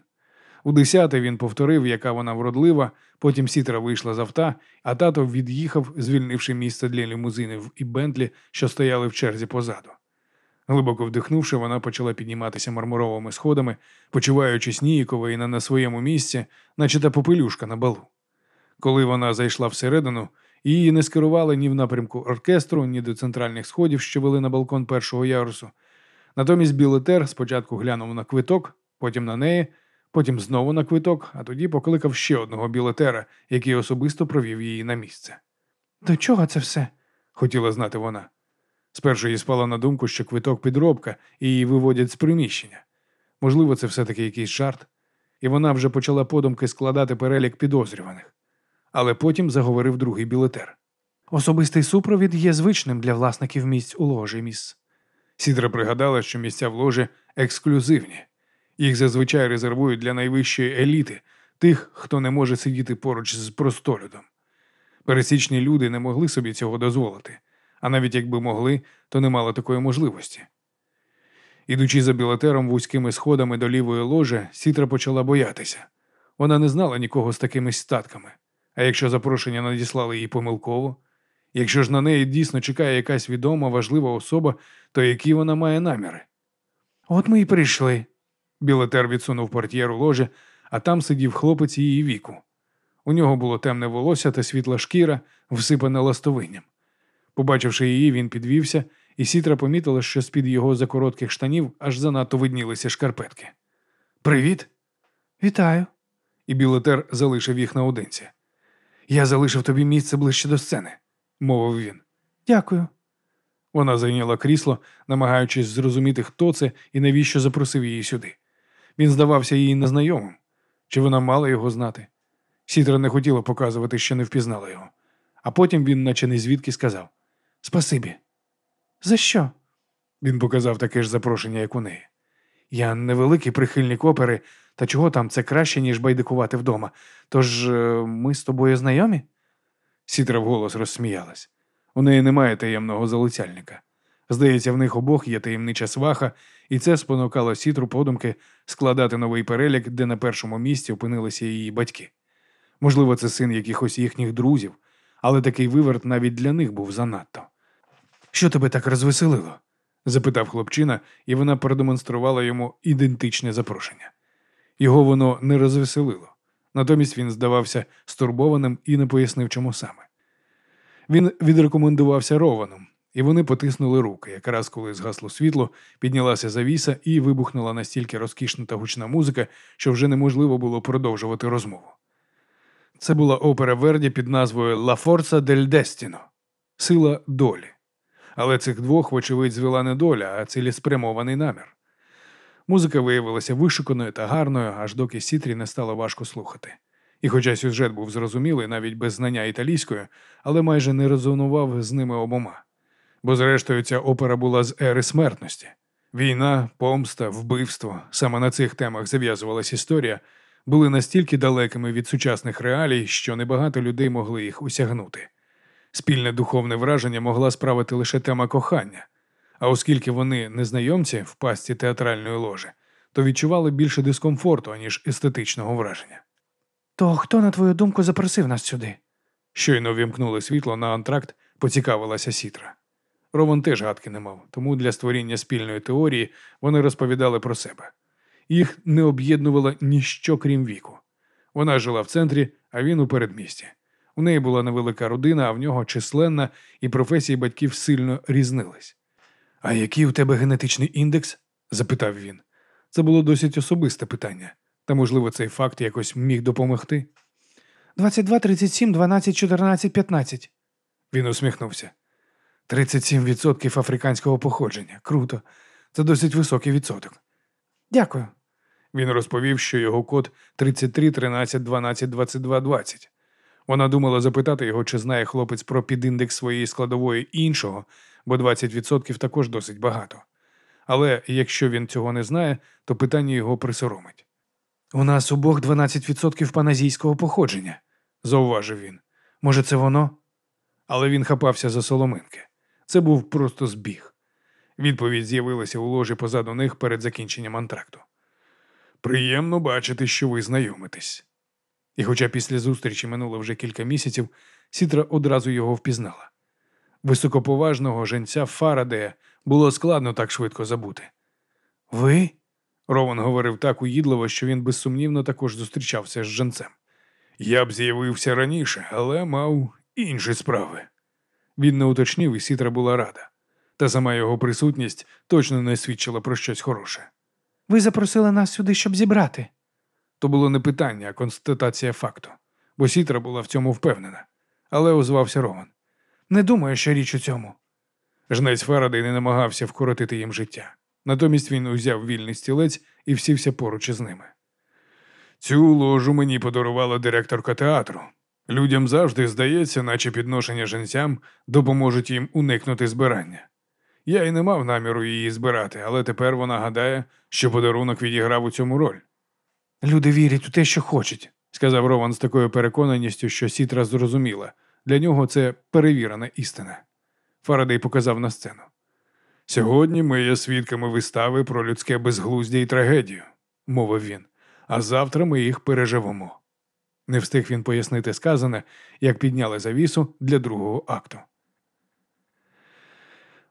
У десяте він повторив, яка вона вродлива, потім сітра вийшла з авта, а тато від'їхав, звільнивши місце для лімузинів і Бентлі, що стояли в черзі позаду. Глибоко вдихнувши, вона почала підніматися мармуровими сходами, почуваючись ніяково і не на своєму місці, наче та попелюшка на балу. Коли вона зайшла всередину, її не скерували ні в напрямку оркестру, ні до центральних сходів, що вели на балкон першого ярусу. Натомість білетер спочатку глянув на квиток, потім на неї, потім знову на квиток, а тоді покликав ще одного білетера, який особисто провів її на місце. До чого це все? Хотіла знати вона. Спершу їй спала на думку, що квиток підробка і її виводять з приміщення. Можливо, це все-таки якийсь жарт, і вона вже почала подумки складати перелік підозрюваних. Але потім заговорив другий білетер. Особистий супровід є звичним для власників місць у ложі, міс. Сідра пригадала, що місця в ложі ексклюзивні. Їх зазвичай резервують для найвищої еліти, тих, хто не може сидіти поруч з простолюдом. Пересічні люди не могли собі цього дозволити, а навіть якби могли, то не мали такої можливості. Ідучи за білетером вузькими сходами до лівої ложі, Сітра почала боятися. Вона не знала нікого з такими статками. А якщо запрошення надіслали їй помилково, якщо ж на неї дійсно чекає якась відома, важлива особа, то які вона має наміри? От ми й прийшли. Білетер відсунув портьєру ложі, а там сидів хлопець її віку. У нього було темне волосся та світла шкіра, всипане ластовинням. Побачивши її, він підвівся, і Сітра помітила, що з-під його закоротких штанів аж занадто виднілися шкарпетки. Привіт! Вітаю. І білетер залишив їх наодинці. Я залишив тобі місце ближче до сцени, мовив він. Дякую. Вона зайняла крісло, намагаючись зрозуміти, хто це і навіщо запросив її сюди. Він здавався їй незнайомим. Чи вона мала його знати? Сітра не хотіла показувати, що не впізнала його. А потім він, наче не звідки, сказав Спасибі. За що? Він показав таке ж запрошення, як у неї. Я невеликий прихильник опери, та чого там це краще, ніж байдикувати вдома. Тож е, ми з тобою знайомі? Сітра вголос розсміялась. У неї немає таємного залицяльника. Здається, в них обох є таємнича сваха, і це спонукало сітру подумки складати новий перелік, де на першому місці опинилися її батьки. Можливо, це син якихось їхніх друзів, але такий виверт навіть для них був занадто. Що тебе так розвеселило? запитав хлопчина, і вона продемонструвала йому ідентичне запрошення. Його воно не розвеселило. Натомість він здавався стурбованим і не пояснив, чому саме. Він відрекомендувався Рованом, і вони потиснули руки, якраз коли згасло світло, піднялася завіса і вибухнула настільки розкішна та гучна музика, що вже неможливо було продовжувати розмову. Це була опера Верді під назвою «La Forza del Destino» Сила долі. Але цих двох, вочевидь, звела не доля, а цілеспрямований намір. Музика виявилася вишуканою та гарною, аж доки Сітрі не стало важко слухати. І хоча сюжет був зрозумілий навіть без знання італійської, але майже не резонував з ними обома. Бо, зрештою, ця опера була з ери смертності. Війна, помста, вбивство саме на цих темах зав'язувалась історія, були настільки далекими від сучасних реалій, що небагато людей могли їх осягнути. Спільне духовне враження могла справити лише тема кохання, а оскільки вони незнайомці в пастці театральної ложі, то відчували більше дискомфорту, аніж естетичного враження. То хто, на твою думку, запросив нас сюди? Щойно вімкнули світло на антракт, поцікавилася Сітра. Роман теж гадки не мав, тому для створіння спільної теорії вони розповідали про себе. Їх не об'єднувало ніщо крім віку. Вона жила в центрі, а він у передмісті. У неї була невелика родина, а в нього численна, і професії батьків сильно різнились. А який у тебе генетичний індекс? запитав він. Це було досить особисте питання, та, можливо, цей факт якось міг допомогти. 22, 37, 12, 14, 15. Він усміхнувся. 37% африканського походження. Круто. Це досить високий відсоток. Дякую. Він розповів, що його код 33 13 12 22 20. Вона думала запитати його, чи знає хлопець про підіндекс своєї складової іншого, бо 20% також досить багато. Але якщо він цього не знає, то питання його присоромить. У нас обох 12% паназійського походження, зауважив він. Може, це воно? Але він хапався за соломинки. Це був просто збіг. Відповідь з'явилася у ложі позаду них перед закінченням антракту. Приємно бачити, що ви знайомитесь. І хоча після зустрічі минуло вже кілька місяців, Сітра одразу його впізнала. Високоповажного женця Фарадея було складно так швидко забути. Ви? Рован говорив так уїдливо, що він безсумнівно також зустрічався з женцем. Я б з'явився раніше, але мав інші справи. Він не уточнив, і Сітра була рада. Та сама його присутність точно не свідчила про щось хороше. Ви запросили нас сюди, щоб зібрати. То було не питання, а констатація факту, бо Сітра була в цьому впевнена. Але озвався Роман. Не думаю, що річ у цьому. Жнець Фарадей не намагався вкоротити їм життя. Натомість він узяв вільний стілець і всівся поруч із ними. Цю ложу мені подарувала директорка театру. Людям завжди здається, наче підношення женцям допоможуть їм уникнути збирання. Я й не мав наміру її збирати, але тепер вона гадає, що подарунок відіграв у цьому роль. Люди вірять у те, що хочуть, сказав Рован з такою переконаністю, що Сітра зрозуміла. Для нього це перевірена істина. Фарадей показав на сцену. Сьогодні ми є свідками вистави про людське безглуздя і трагедію, мовив він, а завтра ми їх переживемо. Не встиг він пояснити сказане, як підняли завісу для другого акту.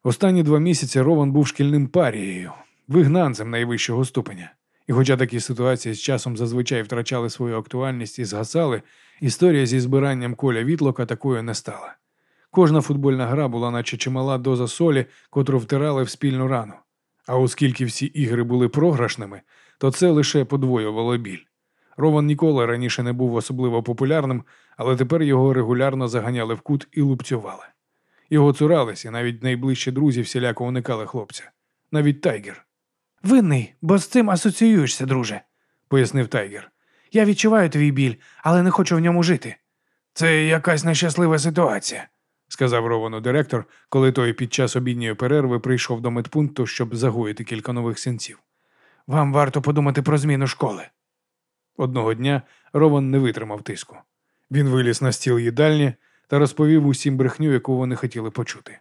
Останні два місяці Рован був шкільним парією, вигнанцем найвищого ступеня. І хоча такі ситуації з часом зазвичай втрачали свою актуальність і згасали, історія зі збиранням коля Вітлока такою не стала. Кожна футбольна гра була, наче чимала доза солі, котру втирали в спільну рану. А оскільки всі ігри були програшними, то це лише подвоювало біль. Рован ніколи раніше не був особливо популярним, але тепер його регулярно заганяли в кут і лупцювали. Його цурались, і навіть найближчі друзі всіляко уникали хлопця, навіть Тайгер. Винний, бо з цим асоціюєшся, друже, пояснив Тайгер. Я відчуваю твій біль, але не хочу в ньому жити. Це якась нещаслива ситуація, сказав Ровану директор, коли той під час обідньої перерви прийшов до медпункту, щоб загоїти кілька нових синців. Вам варто подумати про зміну школи. Одного дня Рован не витримав тиску. Він виліз на стіл їдальні та розповів усім брехню, яку вони хотіли почути.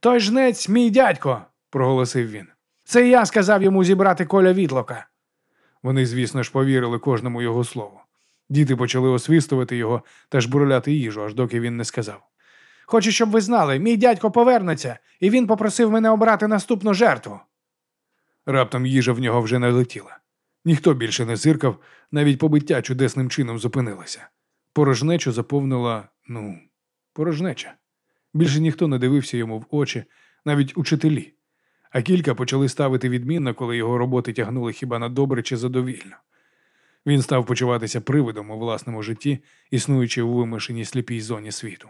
Той жнець мій дядько, проголосив він. Це я сказав йому зібрати коля відлока. Вони, звісно ж, повірили кожному його слову. Діти почали освістувати його та жбурляти їжу, аж доки він не сказав. Хочу, щоб ви знали, мій дядько повернеться, і він попросив мене обрати наступну жертву. Раптом їжа в нього вже не летіла. Ніхто більше не зиркав, навіть побиття чудесним чином зупинилося. Порожнечу заповнила, ну, порожнеча. Більше ніхто не дивився йому в очі, навіть учителі. А кілька почали ставити відмінно, коли його роботи тягнули хіба на добре чи задовільно. Він став почуватися привидом у власному житті, існуючи у вимушеній сліпій зоні світу.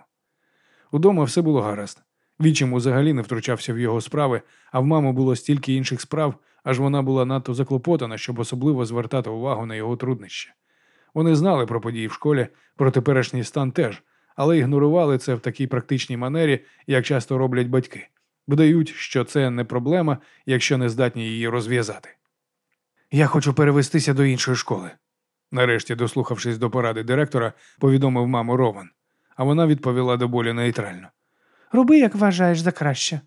Удома все було гаразд. Вічим взагалі не втручався в його справи, а в маму було стільки інших справ, аж вона була надто заклопотана, щоб особливо звертати увагу на його труднощі. Вони знали про події в школі, про теперішній стан теж, але ігнорували це в такій практичній манері, як часто роблять батьки. Вдають, що це не проблема, якщо не здатні її розв'язати. Я хочу перевестися до іншої школи. Нарешті, дослухавшись до поради директора, повідомив маму Рован, а вона відповіла до болі нейтрально. Роби, як вважаєш за краще.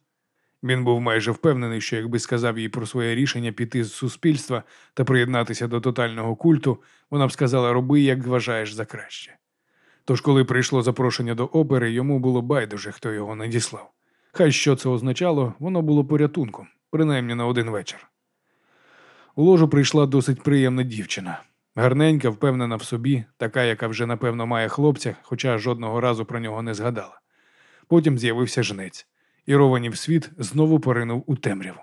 Він був майже впевнений, що якби сказав їй про своє рішення піти з суспільства та приєднатися до тотального культу, вона б сказала роби, як вважаєш за краще. Тож, коли прийшло запрошення до опери, йому було байдуже, хто його надіслав. Хай що це означало, воно було порятунком, принаймні на один вечір. У ложу прийшла досить приємна дівчина. Гарненька, впевнена в собі, така, яка вже напевно має хлопця, хоча жодного разу про нього не згадала. Потім з'явився жнець, і Рованів світ знову поринув у темряву.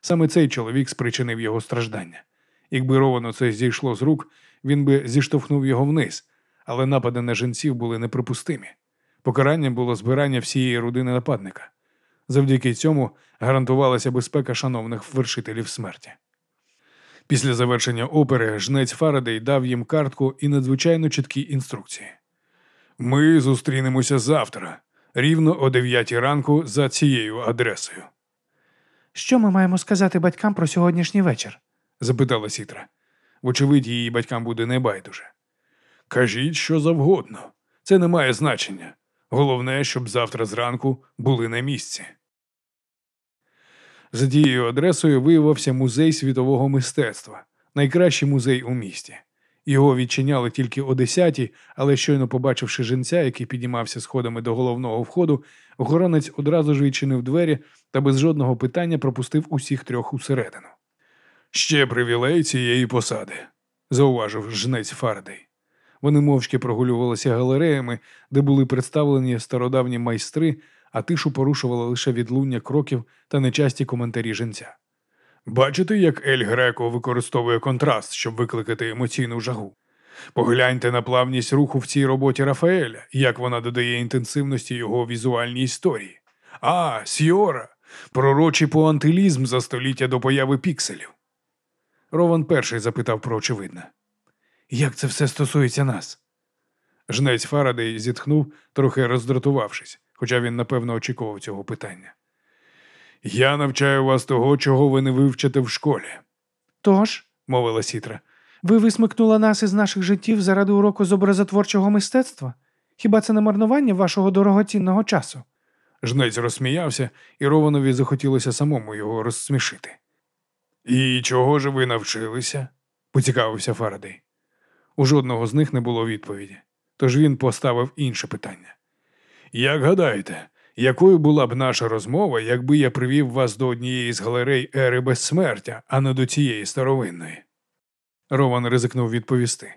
Саме цей чоловік спричинив його страждання. Якби Ровану це зійшло з рук, він би зіштовхнув його вниз, але напади на жінців були неприпустимі. Покаранням було збирання всієї родини нападника. Завдяки цьому гарантувалася безпека шановних вершителів смерті. Після завершення опери жнець Фарадей дав їм картку і надзвичайно чіткі інструкції. Ми зустрінемося завтра, рівно о 9 ранку за цією адресою. Що ми маємо сказати батькам про сьогоднішній вечір? запитала Сітра. Вочевидь, її батькам буде небайдуже. Кажіть, що завгодно. Це не має значення. Головне, щоб завтра зранку були на місці. За тією адресою виявився музей світового мистецтва, найкращий музей у місті. Його відчиняли тільки о десятій, але щойно побачивши жінця, який піднімався сходами до головного входу, охоронець одразу ж відчинив двері та без жодного питання пропустив усіх трьох усередину. Ще привілей цієї посади, зауважив жнець Фарадей. Вони мовчки прогулювалися галереями, де були представлені стародавні майстри, а тишу порушувало лише відлуння кроків та нечасті коментарі жінця. Бачите, як Ель Греко використовує контраст, щоб викликати емоційну жагу. Погляньте на плавність руху в цій роботі Рафаеля, як вона додає інтенсивності його візуальній історії. А, Сьора, пророчий пуантилізм за століття до появи пікселів. Рован перший запитав про очевидне. Як це все стосується нас? Жнець Фарадей зітхнув, трохи роздратувавшись, хоча він напевно очікував цього питання. Я навчаю вас того, чого ви не вивчите в школі, Тож, мовила Сітра. ви висмикнули нас із наших життів заради уроку з образотворчого мистецтва? Хіба це не марнування вашого дорогоцінного часу? Жнець розсміявся, і Рованові захотілося самому його розсмішити. І чого ж ви навчилися? поцікавився Фарадей. У жодного з них не було відповіді, тож він поставив інше питання. Як гадаєте, якою була б наша розмова, якби я привів вас до однієї з галерей ери безсмертя, а не до цієї старовинної? Рован ризикнув відповісти.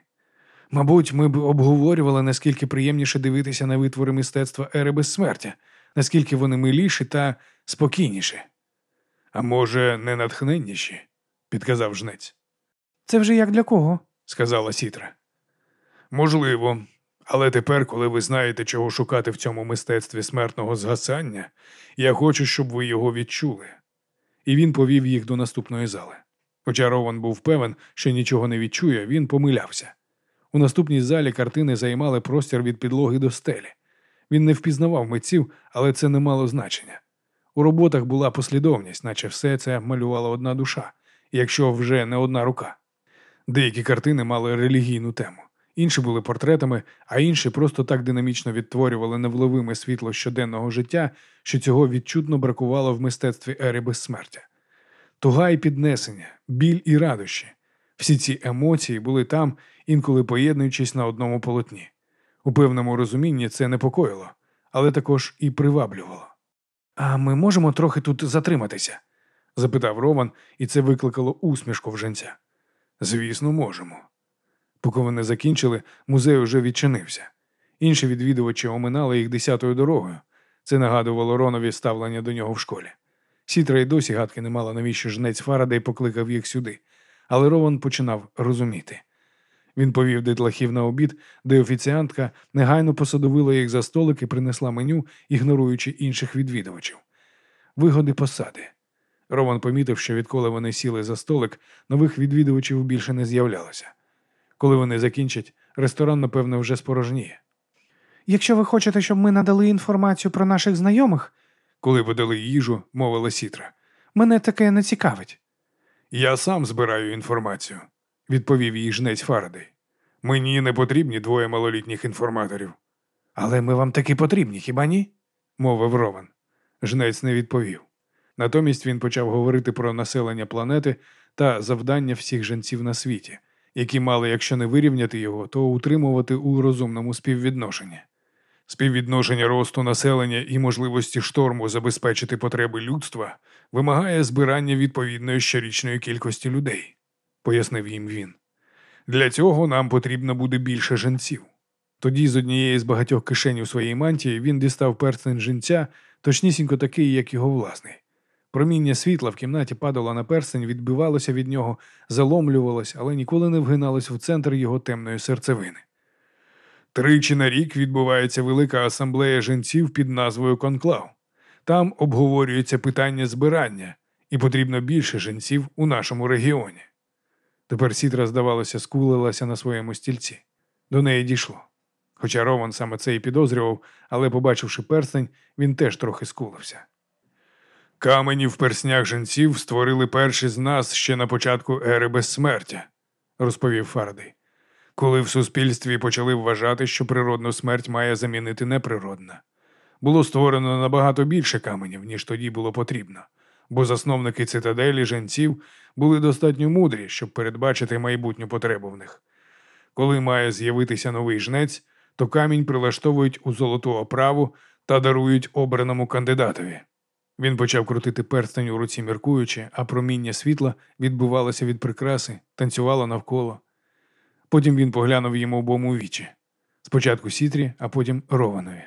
Мабуть, ми б обговорювали, наскільки приємніше дивитися на витвори мистецтва ери безсмертя, наскільки вони миліші та спокійніші. А може, не натхненніші, підказав жнець, Це вже як для кого? сказала Сітра. Можливо, але тепер, коли ви знаєте, чого шукати в цьому мистецтві смертного згасання, я хочу, щоб ви його відчули. І він повів їх до наступної зали. Хоча Рован був певен, що нічого не відчує, він помилявся. У наступній залі картини займали простір від підлоги до стелі. Він не впізнавав митців, але це не мало значення. У роботах була послідовність, наче все це малювала одна душа, якщо вже не одна рука. Деякі картини мали релігійну тему, інші були портретами, а інші просто так динамічно відтворювали невловиме світло щоденного життя, що цього відчутно бракувало в мистецтві ери безсмертя. Туга і піднесення, біль і радощі. Всі ці емоції були там, інколи поєднуючись на одному полотні. У певному розумінні це непокоїло, але також і приваблювало. А ми можемо трохи тут затриматися? запитав Роман, і це викликало усмішку в женця. Звісно, можемо. Поки вони закінчили, музей уже відчинився. Інші відвідувачі оминали їх десятою дорогою. Це нагадувало Ронові ставлення до нього в школі. Сітра й досі гадки не мала, навіщо жнець Фарадей покликав їх сюди, але Рован починав розуміти. Він повів дитлахів на обід, де офіціантка негайно посадовила їх за столик і принесла меню, ігноруючи інших відвідувачів. Вигоди посади. Роман помітив, що відколи вони сіли за столик, нових відвідувачів більше не з'являлося. Коли вони закінчать, ресторан, напевно, вже спорожніє. Якщо ви хочете, щоб ми надали інформацію про наших знайомих, Коли подали їжу, мовила Сітра. мене таке не цікавить. Я сам збираю інформацію, відповів їй жнець Фарадей. Мені не потрібні двоє малолітніх інформаторів. Але ми вам таки потрібні, хіба ні? мовив Рован. Жнець не відповів. Натомість він почав говорити про населення планети та завдання всіх жінців на світі, які мали, якщо не вирівняти його, то утримувати у розумному співвідношенні. Співвідношення росту населення і можливості шторму забезпечити потреби людства вимагає збирання відповідної щорічної кількості людей, пояснив їм він. Для цього нам потрібно буде більше жінців. Тоді з однієї з багатьох кишень у своїй мантії він дістав перстень жінця, точнісінько такий, як його власний. Проміння світла в кімнаті падало на перстень, відбивалося від нього, заломлювалося, але ніколи не вгиналось в центр його темної серцевини. Тричі на рік відбувається велика асамблея жінців під назвою Конклав. Там обговорюється питання збирання, і потрібно більше жінців у нашому регіоні. Тепер Сітра, здавалося, скулилася на своєму стільці. До неї дійшло. Хоча Роман саме це і підозрював, але, побачивши перстень, він теж трохи скулився. Камені в перснях жінців створили перші з нас ще на початку ери безсмертя, розповів Фарадей. Коли в суспільстві почали вважати, що природну смерть має замінити неприродна. Було створено набагато більше каменів, ніж тоді було потрібно, бо засновники цитаделі жінців були достатньо мудрі, щоб передбачити майбутню потребу в них. Коли має з'явитися новий жнець, то камінь прилаштовують у золоту оправу та дарують обраному кандидатові. Він почав крутити перстень у руці, міркуючи, а проміння світла відбивалося від прикраси, танцювало навколо. Потім він поглянув йому обом у вічі. Спочатку Сітрі, а потім Рованові.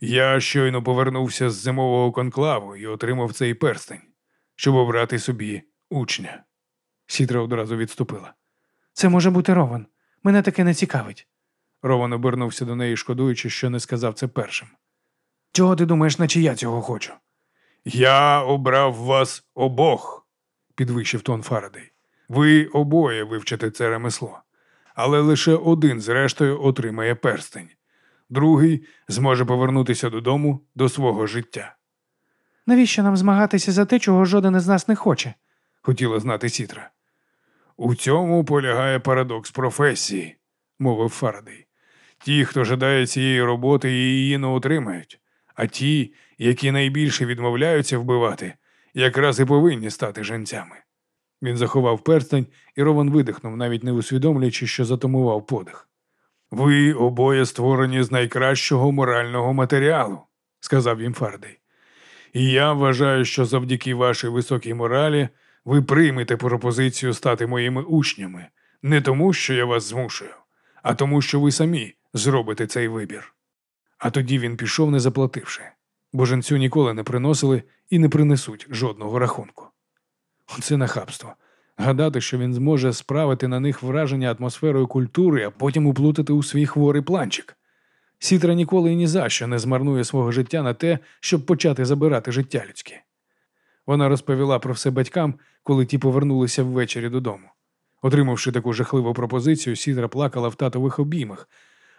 Я щойно повернувся з зимового конклаву і отримав цей перстень, щоб обрати собі учня. Сітра одразу відступила. Це може бути Рован. Мене таке не цікавить. Рован обернувся до неї, шкодуючи, що не сказав це першим. Чого ти думаєш, наче я цього хочу? Я обрав вас обох, підвищив тон Фарадей. Ви обоє вивчите це ремесло, але лише один, зрештою, отримає перстень, другий зможе повернутися додому до свого життя. Навіщо нам змагатися за те, чого жоден із нас не хоче? хотіла знати Сітра. У цьому полягає парадокс професії, мовив Фарадей. Ті, хто жадає цієї роботи, її не отримають, а ті, які найбільше відмовляються вбивати, якраз і повинні стати женцями. Він заховав перстень, і Рован видихнув, навіть не усвідомлюючи, що затумував подих. Ви обоє створені з найкращого морального матеріалу, сказав їм Фарадей. І я вважаю, що завдяки вашій високій моралі ви приймете пропозицію стати моїми учнями, не тому, що я вас змушую, а тому, що ви самі зробите цей вибір. А тоді він пішов, не заплативши, бо женцю ніколи не приносили і не принесуть жодного рахунку. Це нахабство. Гадати, що він зможе справити на них враження атмосферою культури, а потім уплутати у свій хворий планчик. Сітра ніколи і ні за що не змарнує свого життя на те, щоб почати забирати життя людське. Вона розповіла про все батькам, коли ті повернулися ввечері додому. Отримавши таку жахливу пропозицію, Сідра плакала в татових обіймах.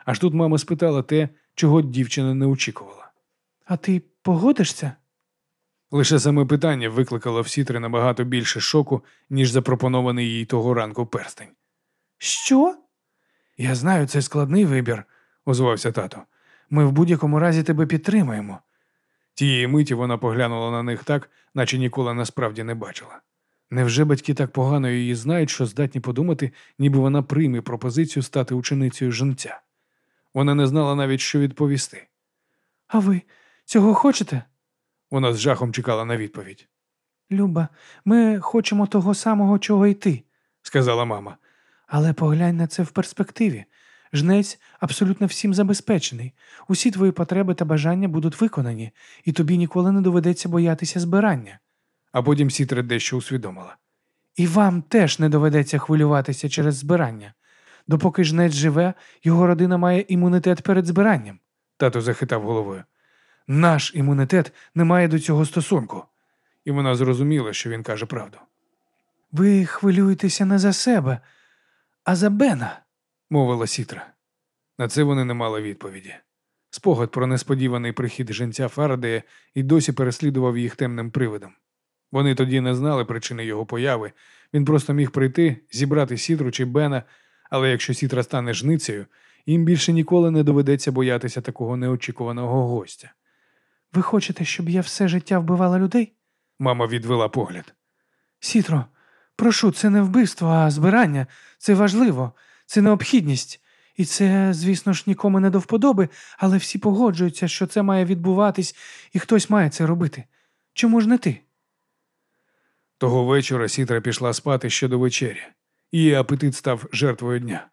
Аж тут мама спитала те, чого дівчина не очікувала. А ти погодишся? Лише саме питання викликало в Сітри набагато більше шоку, ніж запропонований їй того ранку перстень. Що? Я знаю, це складний вибір, озвався тато. Ми в будь-якому разі тебе підтримаємо. Тієї миті вона поглянула на них так, наче ніколи насправді не бачила. Невже батьки так погано її знають, що здатні подумати, ніби вона прийме пропозицію стати ученицею жінця? Вона не знала навіть, що відповісти. А ви цього хочете? Вона з жахом чекала на відповідь, Люба, ми хочемо того самого, чого й ти. сказала мама. Але поглянь на це в перспективі. Жнець абсолютно всім забезпечений. Усі твої потреби та бажання будуть виконані, і тобі ніколи не доведеться боятися збирання. А потім Сітра дещо усвідомила. І вам теж не доведеться хвилюватися через збирання. Допоки жнець живе, його родина має імунітет перед збиранням. Тато захитав головою. Наш імунітет не має до цього стосунку. І вона зрозуміла, що він каже правду. Ви хвилюєтеся не за себе, а за Бена. мовила Сітра. На це вони не мали відповіді. Спогад про несподіваний прихід жінця Фарадея і досі переслідував їх темним привидом. Вони тоді не знали причини його появи. Він просто міг прийти, зібрати сітру чи Бена, але якщо сітра стане жницею, їм більше ніколи не доведеться боятися такого неочікуваного гостя. Ви хочете, щоб я все життя вбивала людей? Мама відвела погляд. Сітро, прошу, це не вбивство, а збирання. Це важливо, це необхідність. І це, звісно ж, нікому не до вподоби, але всі погоджуються, що це має відбуватись, і хтось має це робити. Чому ж не ти? Того вечора Сітра пішла спати ще до вечері. Її апетит став жертвою дня.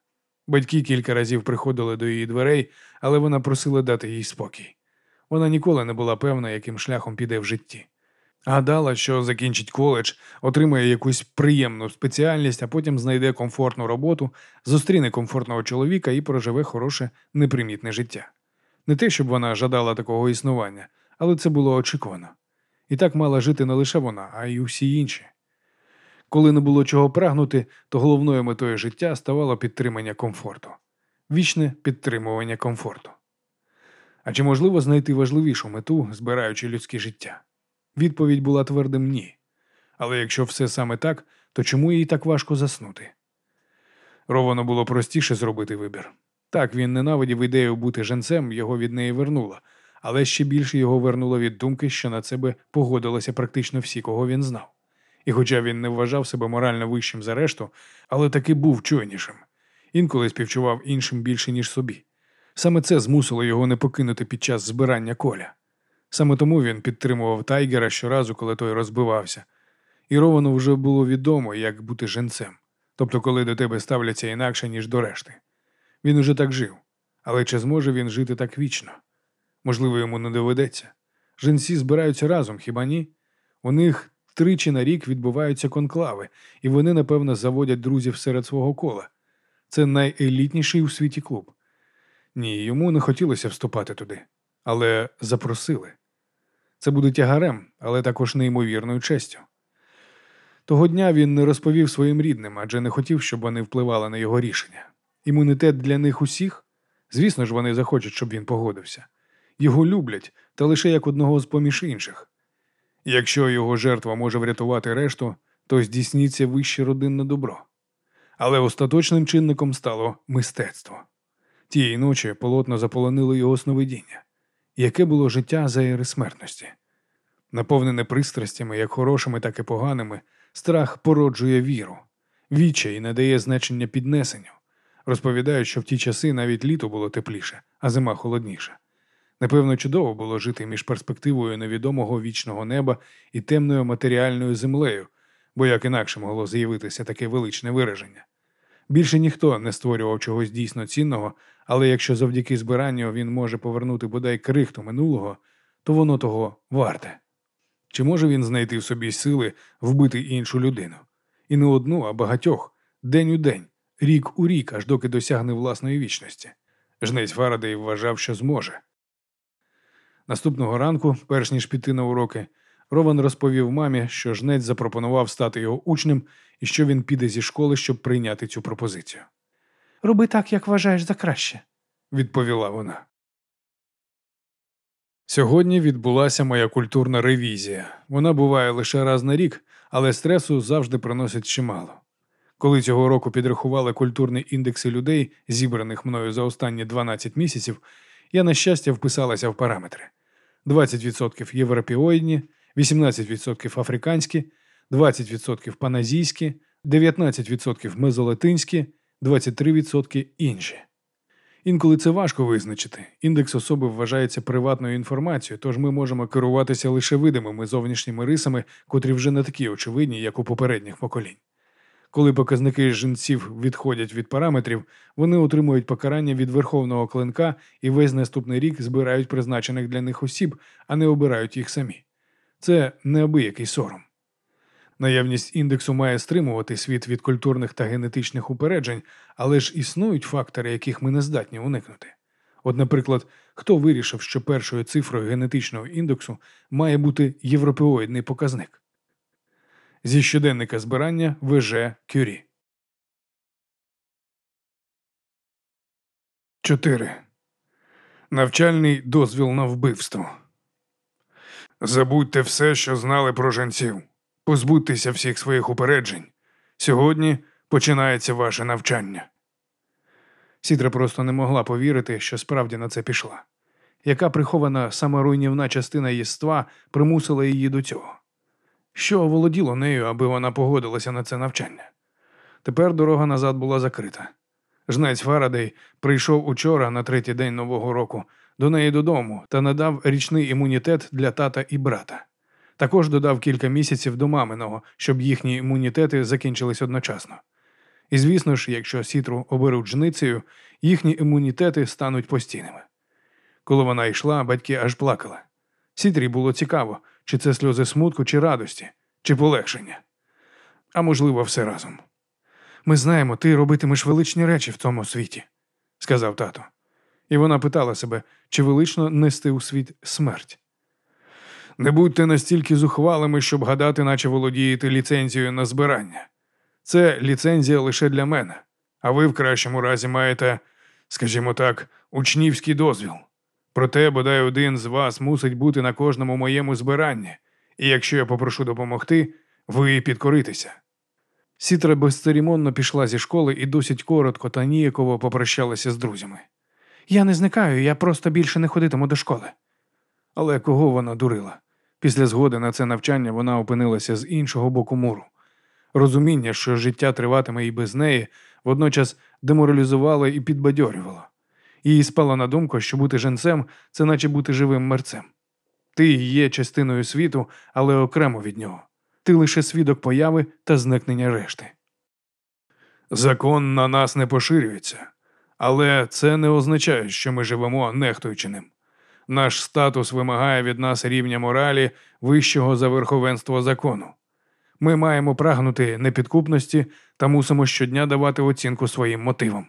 Батьки кілька разів приходили до її дверей, але вона просила дати їй спокій. Вона ніколи не була певна, яким шляхом піде в житті. Гадала, що закінчить коледж, отримає якусь приємну спеціальність, а потім знайде комфортну роботу, зустріне комфортного чоловіка і проживе хороше, непримітне життя. Не те, щоб вона жадала такого існування, але це було очікувано. І так мала жити не лише вона, а й усі інші. Коли не було чого прагнути, то головною метою життя ставало підтримання комфорту, вічне підтримування комфорту. А чи можливо знайти важливішу мету, збираючи людське життя? Відповідь була твердим ні. Але якщо все саме так, то чому їй так важко заснути? Ровану було простіше зробити вибір. Так, він ненавидів ідею бути женцем, його від неї вернуло, але ще більше його вернуло від думки, що на це би погодилися практично всі, кого він знав. І хоча він не вважав себе морально вищим за решту, але таки був чуйнішим. Інколи співчував іншим більше, ніж собі. Саме це змусило його не покинути під час збирання коля. Саме тому він підтримував Тайгера щоразу, коли той розбивався. І Ровану вже було відомо, як бути женцем, тобто коли до тебе ставляться інакше, ніж до решти. Він уже так жив, але чи зможе він жити так вічно? Можливо, йому не доведеться. Женці збираються разом, хіба ні? У них тричі на рік відбуваються конклави, і вони, напевно, заводять друзів серед свого кола. Це найелітніший у світі клуб. Ні, йому не хотілося вступати туди, але запросили. Це буде тягарем, але також неймовірною честю. Того дня він не розповів своїм рідним, адже не хотів, щоб вони впливали на його рішення. Імунітет для них усіх? Звісно ж, вони захочуть, щоб він погодився. Його люблять, та лише як одного з поміж інших. Якщо його жертва може врятувати решту, то здійсніться вище родинне добро. Але остаточним чинником стало мистецтво. Тієї ночі полотно заполонило його сновидіння. Яке було життя за ери смертності? Наповнене пристрастями, як хорошими, так і поганими, страх породжує віру, відчай надає значення піднесенню. Розповідають, що в ті часи навіть літо було тепліше, а зима холодніша. Напевно, чудово було жити між перспективою невідомого вічного неба і темною матеріальною землею, бо як інакше могло з'явитися таке величне вираження. Більше ніхто не створював чогось дійсно цінного, але якщо завдяки збиранню він може повернути бодай крихту минулого, то воно того варте. Чи може він знайти в собі сили вбити іншу людину? І не одну, а багатьох, день у день, рік у рік, аж доки досягне власної вічності. Жнець Фарадей вважав, що зможе. Наступного ранку, перш ніж піти на уроки, Рован розповів мамі, що жнець запропонував стати його учнем і що він піде зі школи, щоб прийняти цю пропозицію. Роби так, як вважаєш за краще. Відповіла вона. Сьогодні відбулася моя культурна ревізія. Вона буває лише раз на рік, але стресу завжди приносить чимало. Коли цього року підрахували культурні індекси людей, зібраних мною за останні 12 місяців, я, на щастя, вписалася в параметри: 20% європеоїдні, 18% африканські, 20% паназійські, 19% мезолатинські, 23% інші. Інколи це важко визначити. Індекс особи вважається приватною інформацією, тож ми можемо керуватися лише видимими зовнішніми рисами, котрі вже не такі очевидні, як у попередніх поколінь. Коли показники жінців відходять від параметрів, вони отримують покарання від верховного клинка і весь наступний рік збирають призначених для них осіб, а не обирають їх самі. Це неабиякий сором. Наявність індексу має стримувати світ від культурних та генетичних упереджень, але ж існують фактори, яких ми не здатні уникнути. От, наприклад, хто вирішив, що першою цифрою генетичного індексу має бути європеоїдний показник? Зі щоденника збирання ВЖ Кюрі. 4. Навчальний дозвіл на вбивство. Забудьте все, що знали про жінців. Позбудьтеся всіх своїх упереджень. Сьогодні починається ваше навчання. Сідра просто не могла повірити, що справді на це пішла. Яка прихована саморуйнівна частина єства примусила її до цього? Що оволоділо нею, аби вона погодилася на це навчання? Тепер дорога назад була закрита. Жнець Фарадей прийшов учора на третій день Нового року до неї додому та надав річний імунітет для тата і брата. Також додав кілька місяців до маминого, щоб їхні імунітети закінчились одночасно. І звісно ж, якщо сітру оберуть жницею, їхні імунітети стануть постійними. Коли вона йшла, батьки аж плакали. Сітрі було цікаво, чи це сльози смутку, чи радості, чи полегшення. А можливо, все разом. Ми знаємо, ти робитимеш величні речі в цьому світі, сказав тато. І вона питала себе, чи велично нести у світ смерть. Не будьте настільки зухвалими, щоб гадати, наче володієте ліцензією на збирання. Це ліцензія лише для мене, а ви в кращому разі маєте, скажімо так, учнівський дозвіл. Проте, бодай один з вас мусить бути на кожному моєму збиранні, і якщо я попрошу допомогти, ви підкоритеся. Сітра безцеремонно пішла зі школи і досить коротко та ніяково попрощалася з друзями. Я не зникаю, я просто більше не ходитиму до школи. Але кого вона дурила? Після згоди на це навчання вона опинилася з іншого боку муру. Розуміння, що життя триватиме і без неї, водночас деморалізувало і підбадьорювало. Їй спала на думку, що бути женцем це наче бути живим мерцем. Ти є частиною світу, але окремо від нього. Ти лише свідок появи та зникнення решти. Закон на нас не поширюється, але це не означає, що ми живемо нехтуючи ним. Наш статус вимагає від нас рівня моралі вищого за верховенство закону. Ми маємо прагнути непідкупності та мусимо щодня давати оцінку своїм мотивам.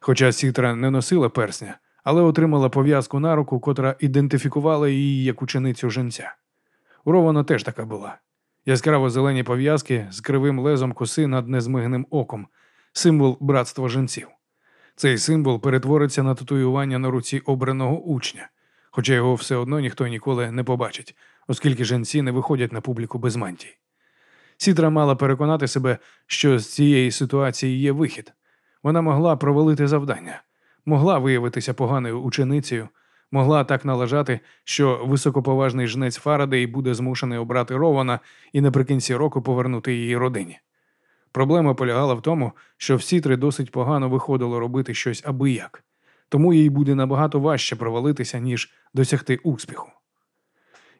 Хоча Сітра не носила персня, але отримала пов'язку на руку, котра ідентифікувала її як ученицю женця. У Рована теж така була. Яскраво зелені пов'язки з кривим лезом коси над незмигним оком, символ братства женців. Цей символ перетвориться на татуювання на руці обраного учня, хоча його все одно ніхто ніколи не побачить, оскільки женці не виходять на публіку без мантій. Сітра мала переконати себе, що з цієї ситуації є вихід. Вона могла провалити завдання, могла виявитися поганою ученицею, могла так налажати, що високоповажний жнець Фарадей буде змушений обрати Рована і наприкінці року повернути її родині. Проблема полягала в тому, що в Сітри досить погано виходило робити щось аби як, тому їй буде набагато важче провалитися, ніж досягти успіху.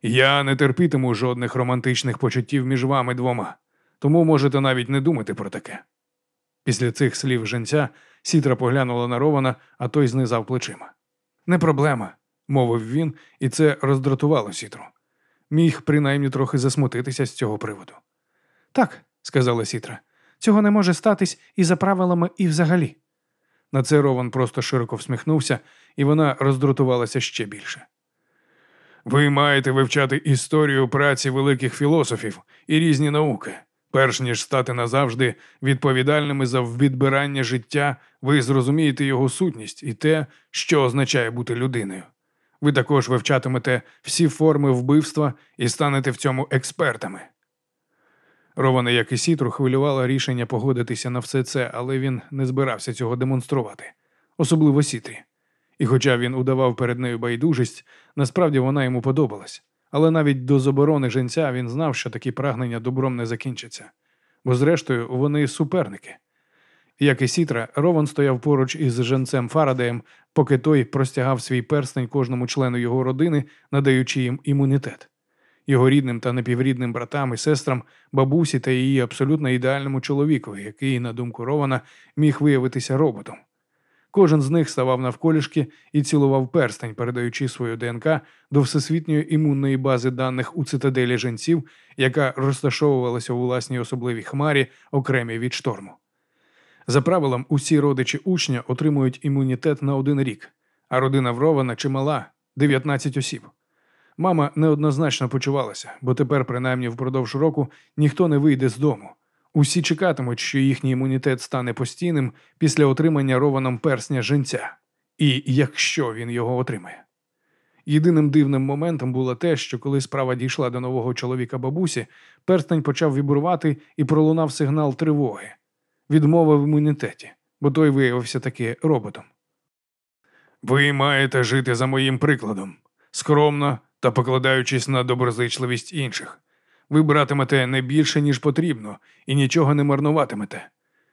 Я не терпітиму жодних романтичних почуттів між вами двома, тому можете навіть не думати про таке. Після цих слів женця Сітра поглянула на Рована, а той знизав плечима. Не проблема, мовив він, і це роздратувало Сітру. Міг принаймні трохи засмутитися з цього приводу. Так, сказала Сітра, цього не може статись і за правилами, і взагалі. На це Рован просто широко всміхнувся, і вона роздратувалася ще більше. Ви маєте вивчати історію праці великих філософів і різні науки. Перш ніж стати назавжди відповідальними за відбирання життя, ви зрозумієте його сутність і те, що означає бути людиною. Ви також вивчатимете всі форми вбивства і станете в цьому експертами. Рована, як і Сітру, хвилювало рішення погодитися на все це, але він не збирався цього демонструвати, особливо Сітрі. І хоча він удавав перед нею байдужість, насправді вона йому подобалась. Але навіть до заборони женця він знав, що такі прагнення добром не закінчаться, бо, зрештою, вони суперники. Як і Сітра, Рован стояв поруч із женцем Фарадеєм, поки той простягав свій перстень кожному члену його родини, надаючи їм імунітет. Його рідним та напіврідним братам і сестрам, бабусі та її абсолютно ідеальному чоловікові, який, на думку Рована, міг виявитися роботом. Кожен з них ставав навколішки і цілував перстень, передаючи свою ДНК до всесвітньої імунної бази даних у цитаделі женців, яка розташовувалася у власній особливій хмарі, окремій від шторму. За правилом, усі родичі учня отримують імунітет на один рік, а родина Врована чимала 19 осіб. Мама неоднозначно почувалася, бо тепер, принаймні впродовж року, ніхто не вийде з дому. Усі чекатимуть, що їхній імунітет стане постійним після отримання рованом персня женця, і якщо він його отримає. Єдиним дивним моментом було те, що коли справа дійшла до нового чоловіка бабусі, перстень почав вібрувати і пролунав сигнал тривоги, відмова в імунітеті, бо той виявився таки роботом. Ви маєте жити за моїм прикладом, скромно та покладаючись на доброзичливість інших. Ви братимете не більше, ніж потрібно, і нічого не марнуватимете.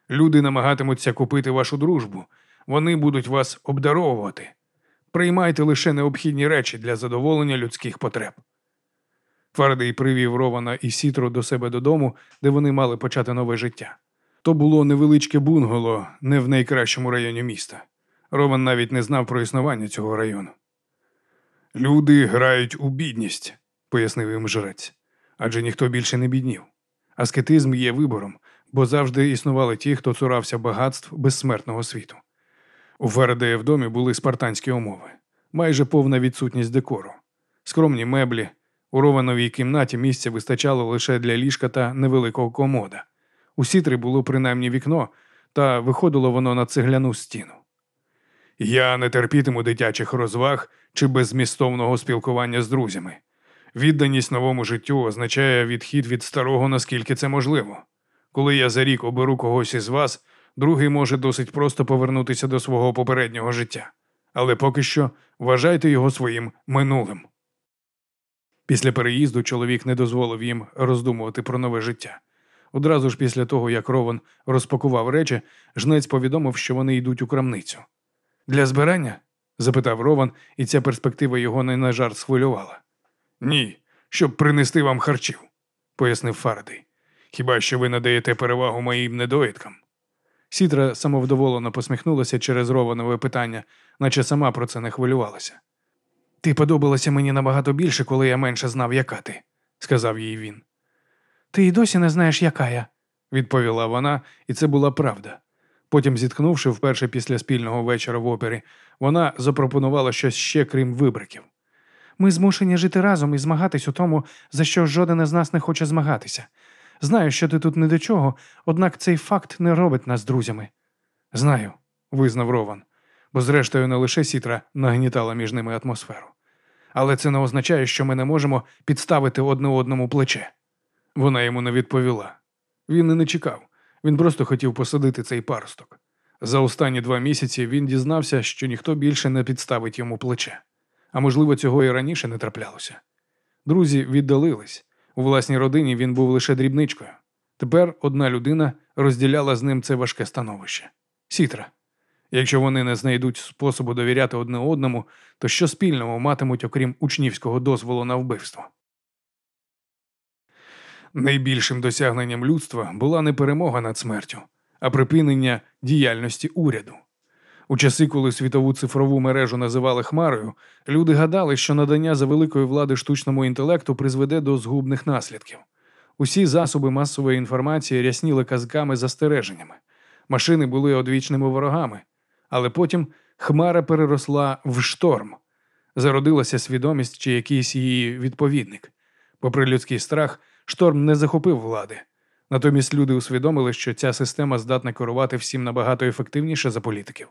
Люди намагатимуться купити вашу дружбу, вони будуть вас обдаровувати. Приймайте лише необхідні речі для задоволення людських потреб. Фарадей привів Рована і Сітру до себе додому, де вони мали почати нове життя. То було невеличке бунгало, не в найкращому районі міста. Рован навіть не знав про існування цього району. Люди грають у бідність, пояснив їм жрець, адже ніхто більше не біднів. Аскетизм є вибором, бо завжди існували ті, хто цурався багатств безсмертного світу. У Фарадея в домі були спартанські умови, майже повна відсутність декору, скромні меблі. У Ровановій кімнаті місця вистачало лише для ліжка та невеликого комода. У сітри було принаймні вікно, та виходило воно на цегляну стіну. Я не терпітиму дитячих розваг чи беззмістовного спілкування з друзями. Відданість новому життю означає відхід від старого, наскільки це можливо. Коли я за рік оберу когось із вас, другий може досить просто повернутися до свого попереднього життя. Але поки що вважайте його своїм минулим. Після переїзду чоловік не дозволив їм роздумувати про нове життя. Одразу ж після того, як Рован розпакував речі, жнець повідомив, що вони йдуть у крамницю. Для збирання? запитав Рован, і ця перспектива його не на жарт схвилювала. Ні, щоб принести вам харчів, пояснив Фарадей. Хіба що ви надаєте перевагу моїм недоїдкам? Сітра самовдоволено посміхнулася через Рованове питання, наче сама про це не хвилювалася. Ти подобалася мені набагато більше, коли я менше знав, яка ти, сказав їй він. Ти й досі не знаєш, яка я. відповіла вона, і це була правда. Потім, зітхнувши вперше після спільного вечора в опері, вона запропонувала щось ще, крім вибриків. Ми змушені жити разом і змагатись у тому, за що жоден із нас не хоче змагатися. Знаю, що ти тут не до чого, однак цей факт не робить нас друзями. Знаю, визнав Рован, бо зрештою не лише сітра нагнітала між ними атмосферу. Але це не означає, що ми не можемо підставити одне одному плече. Вона йому не відповіла. Він і не чекав. Він просто хотів посадити цей паросток. За останні два місяці він дізнався, що ніхто більше не підставить йому плече, а можливо, цього і раніше не траплялося. Друзі віддалились. У власній родині він був лише дрібничкою. Тепер одна людина розділяла з ним це важке становище сітра. Якщо вони не знайдуть способу довіряти одне одному, то що спільного матимуть, окрім учнівського дозволу на вбивство? Найбільшим досягненням людства була не перемога над смертю, а припинення діяльності уряду. У часи, коли світову цифрову мережу називали Хмарою, люди гадали, що надання за великої влади штучному інтелекту призведе до згубних наслідків. Усі засоби масової інформації рясніли казками застереженнями. Машини були одвічними ворогами, але потім Хмара переросла в шторм. Зародилася свідомість чи якийсь її відповідник. Попри людський страх, шторм не захопив влади. Натомість люди усвідомили, що ця система здатна керувати всім набагато ефективніше за політиків.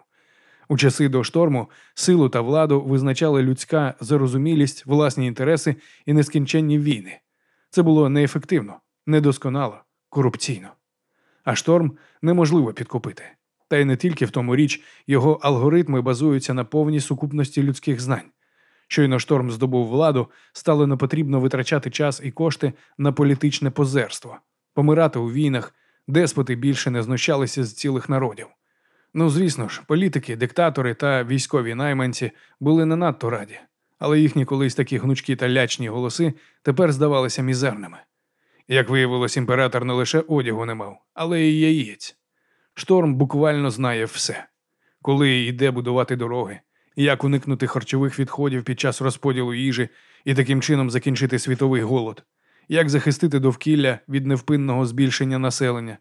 У часи до шторму силу та владу визначали людська зарозумілість, власні інтереси і нескінченні війни. Це було неефективно, недосконало, корупційно. А шторм неможливо підкупити. Та й не тільки в тому річ, його алгоритми базуються на повній сукупності людських знань. Щойно шторм здобув владу, стало непотрібно витрачати час і кошти на політичне позерство, помирати у війнах, деспоти більше не знущалися з цілих народів. Ну, звісно ж, політики, диктатори та військові найманці були не надто раді, але їхні колись такі гнучкі та лячні голоси тепер здавалися мізерними. Як виявилось, імператор не лише одягу не мав, але й яєць. Шторм буквально знає все, коли йде будувати дороги, як уникнути харчових відходів під час розподілу їжі і таким чином закінчити світовий голод, як захистити довкілля від невпинного збільшення населення.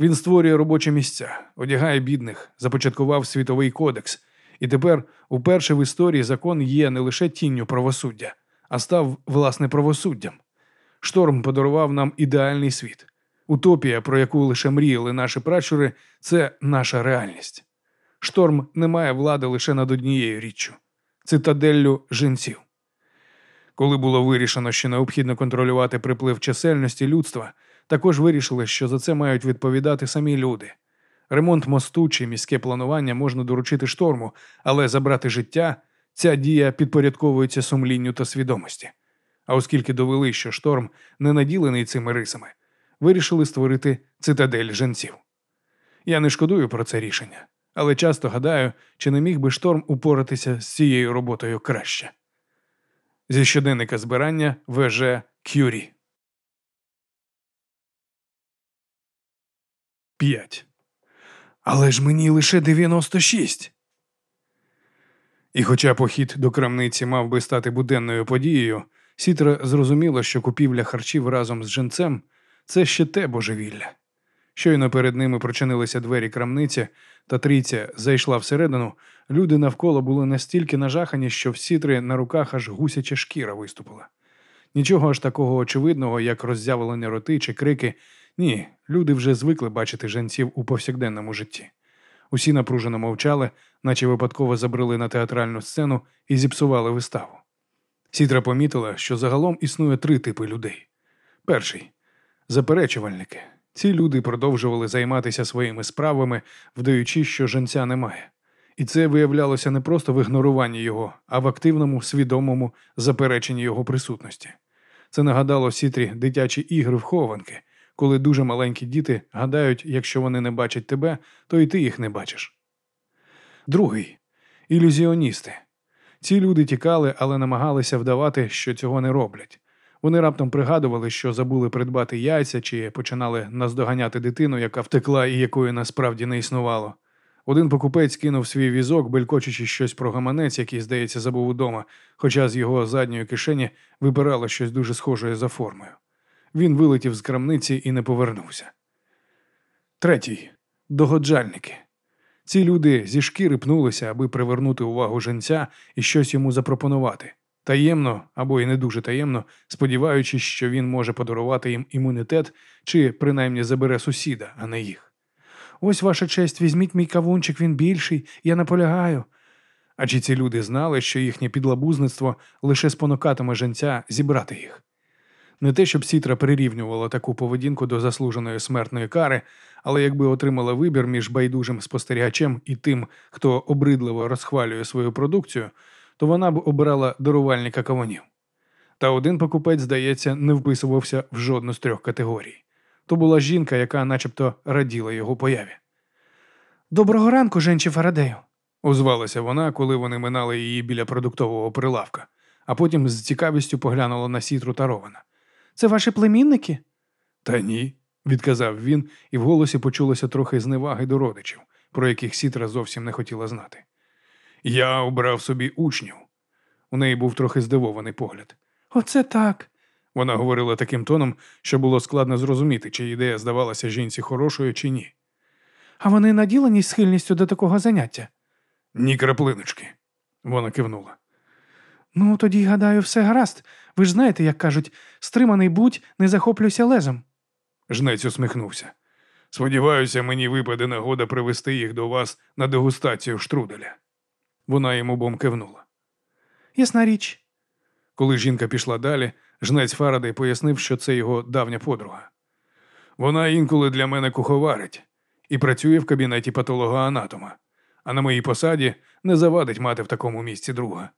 Він створює робочі місця, одягає бідних, започаткував світовий кодекс, і тепер, уперше в історії, закон є не лише тінню правосуддя, а став власне правосуддям. Шторм подарував нам ідеальний світ. Утопія, про яку лише мріяли наші пращури, це наша реальність. Шторм не має влади лише над однією річчю цитаделлю жінців. Коли було вирішено, що необхідно контролювати приплив чисельності людства, також вирішили, що за це мають відповідати самі люди. Ремонт мосту чи міське планування можна доручити шторму, але забрати життя ця дія підпорядковується сумлінню та свідомості. А оскільки довели, що шторм не наділений цими рисами, вирішили створити цитадель женців. Я не шкодую про це рішення, але часто гадаю, чи не міг би шторм упоратися з цією роботою краще. Зі щоденника збирання ВЖ Кюрі. 5. Але ж мені лише 96. І хоча похід до крамниці мав би стати буденною подією, Сітра зрозуміла, що купівля харчів разом з женцем це ще те божевілля. Щойно перед ними прочинилися двері крамниці, та трійця зайшла всередину, люди навколо були настільки нажахані, що в сітри на руках аж гусяча шкіра виступила. Нічого аж такого очевидного, як роззявлені роти чи крики, ні, люди вже звикли бачити женців у повсякденному житті. Усі напружено мовчали, наче випадково забрели на театральну сцену і зіпсували виставу. Сітра помітила, що загалом існує три типи людей. Перший заперечувальники. Ці люди продовжували займатися своїми справами, вдаючи, що женця немає. І це виявлялося не просто в ігноруванні його, а в активному, свідомому запереченні його присутності. Це нагадало Сітрі дитячі ігри в хованки, коли дуже маленькі діти гадають, якщо вони не бачать тебе, то і ти їх не бачиш. Другий ілюзіоністи. Ці люди тікали, але намагалися вдавати, що цього не роблять. Вони раптом пригадували, що забули придбати яйця чи починали наздоганяти дитину, яка втекла і якої насправді не існувало. Один покупець кинув свій візок, белькочучи щось про гаманець, який, здається, забув удома, хоча з його задньої кишені випирало щось дуже схоже за формою. Він вилетів з крамниці і не повернувся. Третій догоджальники. Ці люди зі шкіри пнулися, аби привернути увагу женця і щось йому запропонувати. Таємно або й не дуже таємно, сподіваючись, що він може подарувати їм імунітет чи принаймні забере сусіда, а не їх. Ось ваша честь, візьміть мій кавунчик, він більший, я наполягаю. А чи ці люди знали, що їхнє підлабузництво лише спонукатиме женця зібрати їх? Не те, щоб Сітра прирівнювала таку поведінку до заслуженої смертної кари, але якби отримала вибір між байдужим спостерігачем і тим, хто обридливо розхвалює свою продукцію, то вона б обирала дарувальника кавунів. Та один покупець, здається, не вписувався в жодну з трьох категорій. То була жінка, яка начебто раділа його появі. Доброго ранку, женчі Фарадею. Озвалася вона, коли вони минали її біля продуктового прилавка, а потім з цікавістю поглянула на сітру та Рована. Це ваші племінники? Та ні, відказав він, і в голосі почулося трохи зневаги до родичів, про яких сітра зовсім не хотіла знати. Я обрав собі учнів. У неї був трохи здивований погляд. Оце так. Вона говорила таким тоном, що було складно зрозуміти, чи ідея здавалася жінці хорошою, чи ні. А вони наділені схильністю до такого заняття? Ні краплиночки. Вона кивнула. Ну, тоді, гадаю, все гаразд. Ви ж знаєте, як кажуть, стриманий будь, не захоплюйся лезом. Жнець усміхнувся. Сподіваюся, мені випаде нагода привести їх до вас на дегустацію штруделя. Вона йому бом кивнула. Ясна річ. Коли жінка пішла далі, жнець Фарадей пояснив, що це його давня подруга. Вона інколи для мене куховарить і працює в кабінеті патолога-анатома, а на моїй посаді не завадить мати в такому місці друга,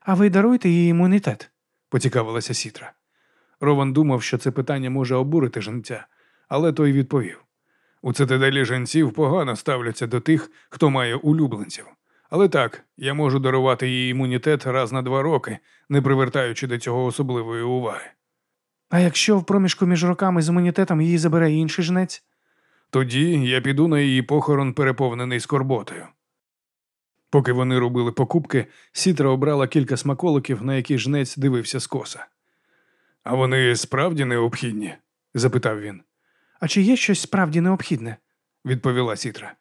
А ви даруєте їй імунітет? поцікавилася Сітра. Рован думав, що це питання може обурити жінця, але той відповів: у цитаделі жінців погано ставляться до тих, хто має улюбленців. Але так, я можу дарувати їй імунітет раз на два роки, не привертаючи до цього особливої уваги. А якщо в проміжку між роками з імунітетом її забере інший жнець? Тоді я піду на її похорон, переповнений скорботою. Поки вони робили покупки, Сітра обрала кілька смаколиків, на які жнець дивився скоса. А вони справді необхідні? запитав він. А чи є щось справді необхідне? відповіла Сітра.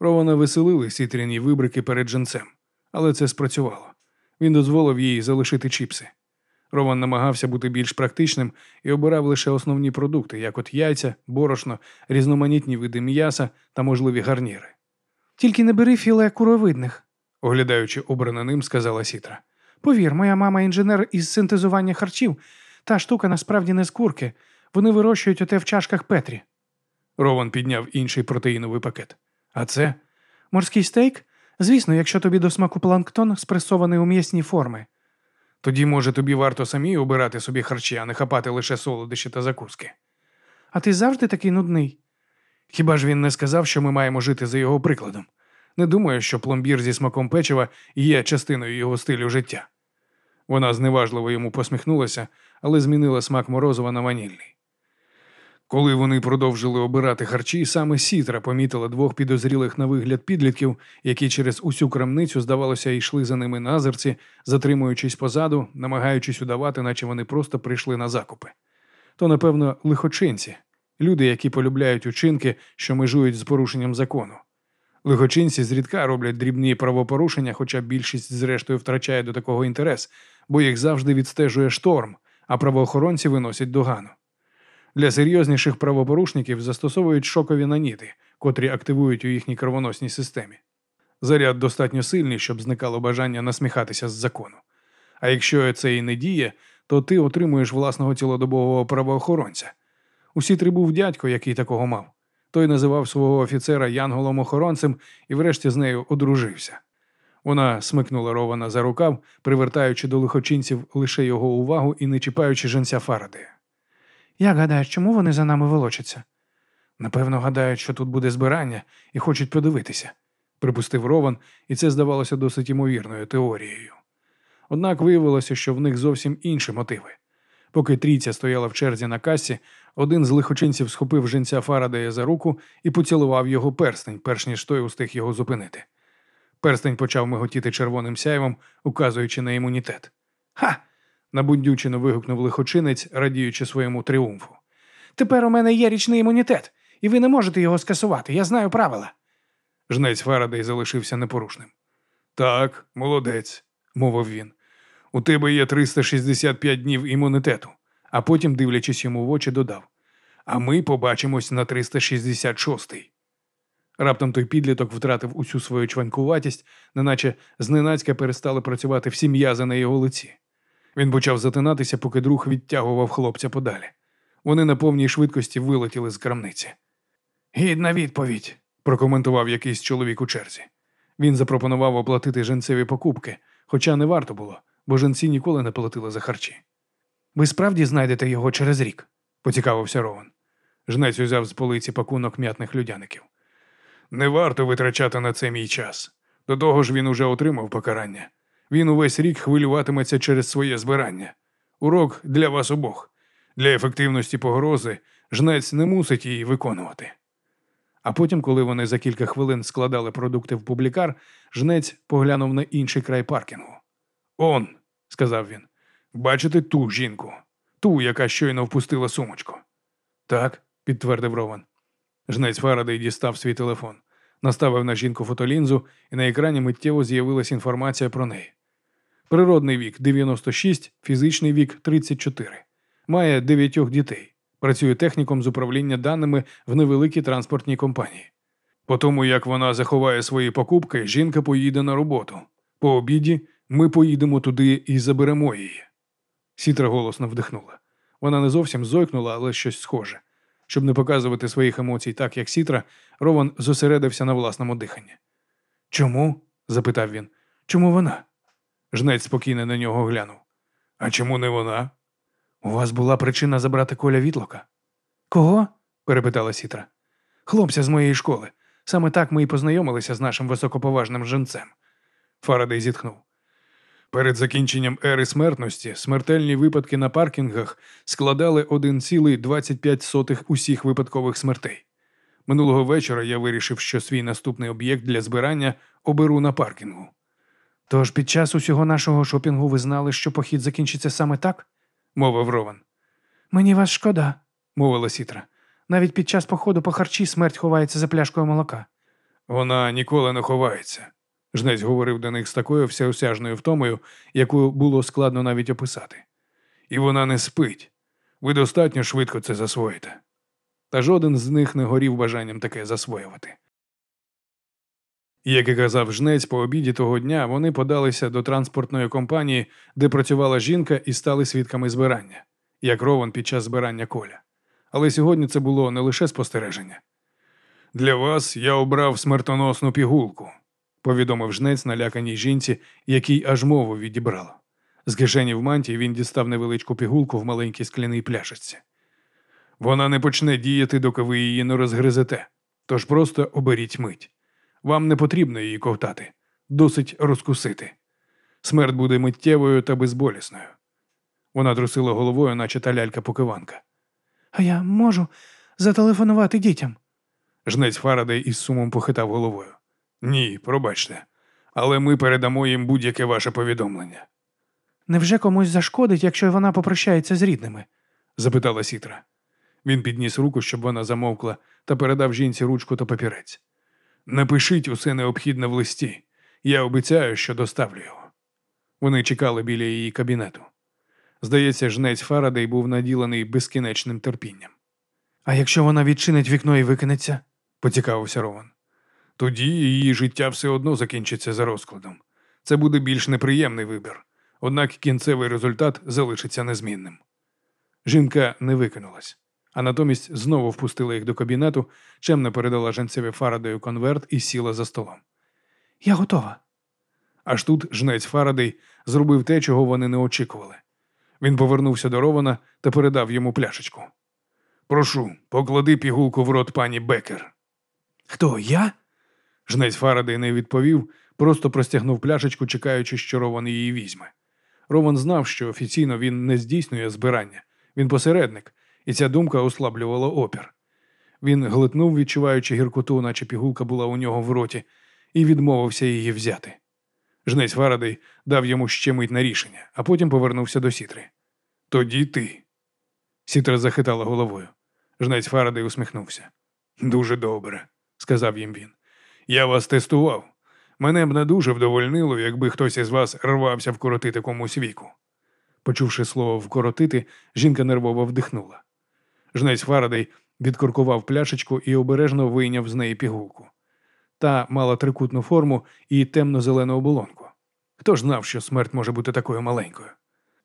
Рована веселили сітряні вибрики перед женцем, але це спрацювало. Він дозволив їй залишити чіпси. Рован намагався бути більш практичним і обирав лише основні продукти, як от яйця, борошно, різноманітні види м'яса та можливі гарніри. Тільки не бери філе куровидних. Оглядаючи обране ним, сказала Сітра. Повір, моя мама інженер із синтезування харчів. Та штука насправді не з курки. Вони вирощують оте в чашках Петрі. Рован підняв інший протеїновий пакет. А це Морський стейк? Звісно, якщо тобі до смаку планктон спресований у м'ясні форми. тоді, може, тобі варто самі обирати собі харчі, а не хапати лише солодощі та закуски. А ти завжди такий нудний. Хіба ж він не сказав, що ми маємо жити за його прикладом? Не думаю, що пломбір зі смаком печива є частиною його стилю життя. Вона зневажливо йому посміхнулася, але змінила смак морозива на ванільний. Коли вони продовжили обирати харчі, саме Сітра помітила двох підозрілих на вигляд підлітків, які через усю крамницю, здавалося, йшли за ними назирці, затримуючись позаду, намагаючись удавати, наче вони просто прийшли на закупи. То, напевно, лихочинці, люди, які полюбляють учинки, що межують з порушенням закону. Лихочинці зрідка роблять дрібні правопорушення, хоча більшість, зрештою, втрачає до такого інтерес, бо їх завжди відстежує шторм, а правоохоронці виносять догану. Для серйозніших правопорушників застосовують шокові наніти, котрі активують у їхній кровоносній системі. Заряд достатньо сильний, щоб зникало бажання насміхатися з закону. А якщо це і не діє, то ти отримуєш власного цілодобового правоохоронця. У Сітрі був дядько, який такого мав. Той називав свого офіцера янголом-охоронцем і врешті з нею одружився. Вона смикнула Рована за рукав, привертаючи до лихочинців лише його увагу і не чіпаючи женця Фарадея. Як гадаєш, чому вони за нами волочаться? Напевно, гадають, що тут буде збирання і хочуть подивитися, припустив Рован, і це здавалося досить імовірною теорією. Однак виявилося, що в них зовсім інші мотиви. Поки трійця стояла в черзі на касі, один з лихочинців схопив женця Фарадея за руку і поцілував його перстень, перш ніж той устиг його зупинити. Перстень почав миготіти червоним сяйвом, указуючи на імунітет. Ха! Набундючено вигукнув лихочинець, радіючи своєму тріумфу. Тепер у мене є річний імунітет, і ви не можете його скасувати. Я знаю правила. Жнець Фарадей залишився непорушним. Так, молодець, мовив він. У тебе є 365 днів імунітету, а потім, дивлячись йому в очі, додав: А ми побачимось на 366-й. Раптом той підліток втратив усю свою чванькуватість, неначе зненацька перестали працювати всі м'язи на його лиці. Він почав затинатися, поки друг відтягував хлопця подалі. Вони на повній швидкості вилетіли з крамниці. Гідна відповідь, прокоментував якийсь чоловік у черзі. Він запропонував оплатити женцеві покупки, хоча не варто було, бо женці ніколи не платили за харчі. Ви справді знайдете його через рік? поцікавився Рован. Жнець узяв з полиці пакунок м'ятних людяників. Не варто витрачати на це мій час. До того ж він уже отримав покарання. Він увесь рік хвилюватиметься через своє збирання. Урок для вас обох. Для ефективності погрози жнець не мусить її виконувати. А потім, коли вони за кілька хвилин складали продукти в публікар, жнець поглянув на інший край паркінгу. Он, сказав він, бачите ту жінку, ту, яка щойно впустила сумочку. Так, підтвердив Рован. Жнець Фарадей дістав свій телефон, наставив на жінку фотолінзу, і на екрані миттєво з'явилася інформація про неї. Природний вік 96, фізичний вік 34. Має дев'ятьох дітей. Працює техніком з управління даними в невеликій транспортній компанії. По тому, як вона заховає свої покупки, жінка поїде на роботу. По обіді ми поїдемо туди і заберемо її. Сітра голосно вдихнула. Вона не зовсім зойкнула, але щось схоже. Щоб не показувати своїх емоцій так, як Сітра, Рован зосередився на власному диханні. Чому? запитав він. Чому вона? Жнець спокійно на нього глянув. А чому не вона? У вас була причина забрати коля Вітлока? Кого? перепитала Сітра. Хлопця з моєї школи. Саме так ми і познайомилися з нашим високоповажним женцем. Фарадей зітхнув. Перед закінченням ери смертності смертельні випадки на паркінгах складали 1,25 усіх випадкових смертей. Минулого вечора я вирішив, що свій наступний об'єкт для збирання оберу на паркінгу. Тож під час усього нашого шопінгу ви знали, що похід закінчиться саме так? мовив Рован. Мені вас шкода, мовила Сітра. Навіть під час походу по харчі смерть ховається за пляшкою молока. Вона ніколи не ховається. Жнець говорив до них з такою всеосяжною втомою, яку було складно навіть описати. І вона не спить. Ви достатньо швидко це засвоїте. Та жоден з них не горів бажанням таке засвоювати. Як і казав жнець, по обіді того дня вони подалися до транспортної компанії, де працювала жінка, і стали свідками збирання, як рован під час збирання коля. Але сьогодні це було не лише спостереження. Для вас я обрав смертоносну пігулку, повідомив жнець наляканій жінці, якій аж мову відібрало. З кишені в мантії він дістав невеличку пігулку в маленькій скляній пляшечці. Вона не почне діяти, доки ви її не розгризете, тож просто оберіть мить. Вам не потрібно її ковтати, досить розкусити. Смерть буде миттєвою та безболісною. Вона трусила головою, наче та лялька покиванка. А я можу зателефонувати дітям. Жнець Фарадей із сумом похитав головою. Ні, пробачте, але ми передамо їм будь-яке ваше повідомлення. Невже комусь зашкодить, якщо вона попрощається з рідними? запитала Сітра. Він підніс руку, щоб вона замовкла, та передав жінці ручку та папірець. Напишіть усе необхідне в листі. Я обіцяю, що доставлю його. Вони чекали біля її кабінету. Здається, жнець Фарадей був наділений безкінечним терпінням. А якщо вона відчинить вікно і викинеться? поцікавився Рован. Тоді її життя все одно закінчиться за розкладом. Це буде більш неприємний вибір, однак кінцевий результат залишиться незмінним. Жінка не викинулась, а натомість знову впустила їх до кабінету, чемно передала женцеві Фарадею конверт і сіла за столом. Я готова. Аж тут жнець Фарадей зробив те, чого вони не очікували. Він повернувся до Рована та передав йому пляшечку. Прошу, поклади пігулку в рот пані Бекер. Хто я? Жнець Фарадей не відповів, просто простягнув пляшечку, чекаючи, що Рован її візьме. Рован знав, що офіційно він не здійснює збирання, він посередник, і ця думка ослаблювала опір. Він глитнув, відчуваючи гіркоту, наче пігулка була у нього в роті, і відмовився її взяти. Жнець Фарадей дав йому ще мить на рішення, а потім повернувся до Сітри. Тоді ти. Сітра захитала головою. Жнець Фарадей усміхнувся. Дуже добре, сказав їм він. Я вас тестував. Мене б не дуже вдовольнило, якби хтось із вас рвався вкоротити комусь віку. Почувши слово вкоротити, жінка нервово вдихнула. Жнець Фарадей відкоркував пляшечку і обережно вийняв з неї пігулку. Та мала трикутну форму і темно-зелену оболонку. Хто ж знав, що смерть може бути такою маленькою?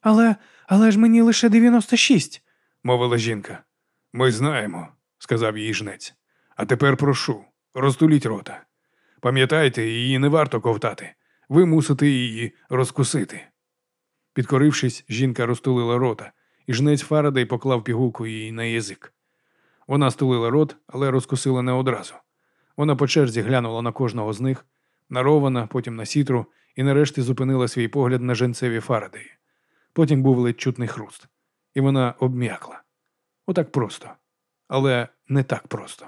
Але але ж мені лише 96. мовила жінка. Ми знаємо, сказав їй жнець. А тепер прошу, розтуліть рота. Пам'ятайте, її не варто ковтати. Ви мусите її розкусити. Підкорившись, жінка розтулила рота, і жнець Фарадей поклав пігулку їй на язик. Вона стулила рот, але розкусила не одразу. Вона по черзі глянула на кожного з них, на Рована, потім на сітру, і нарешті зупинила свій погляд на женцеві Фарадеї. Потім був ледь чутний хруст, і вона обм'якла. Отак просто, але не так просто.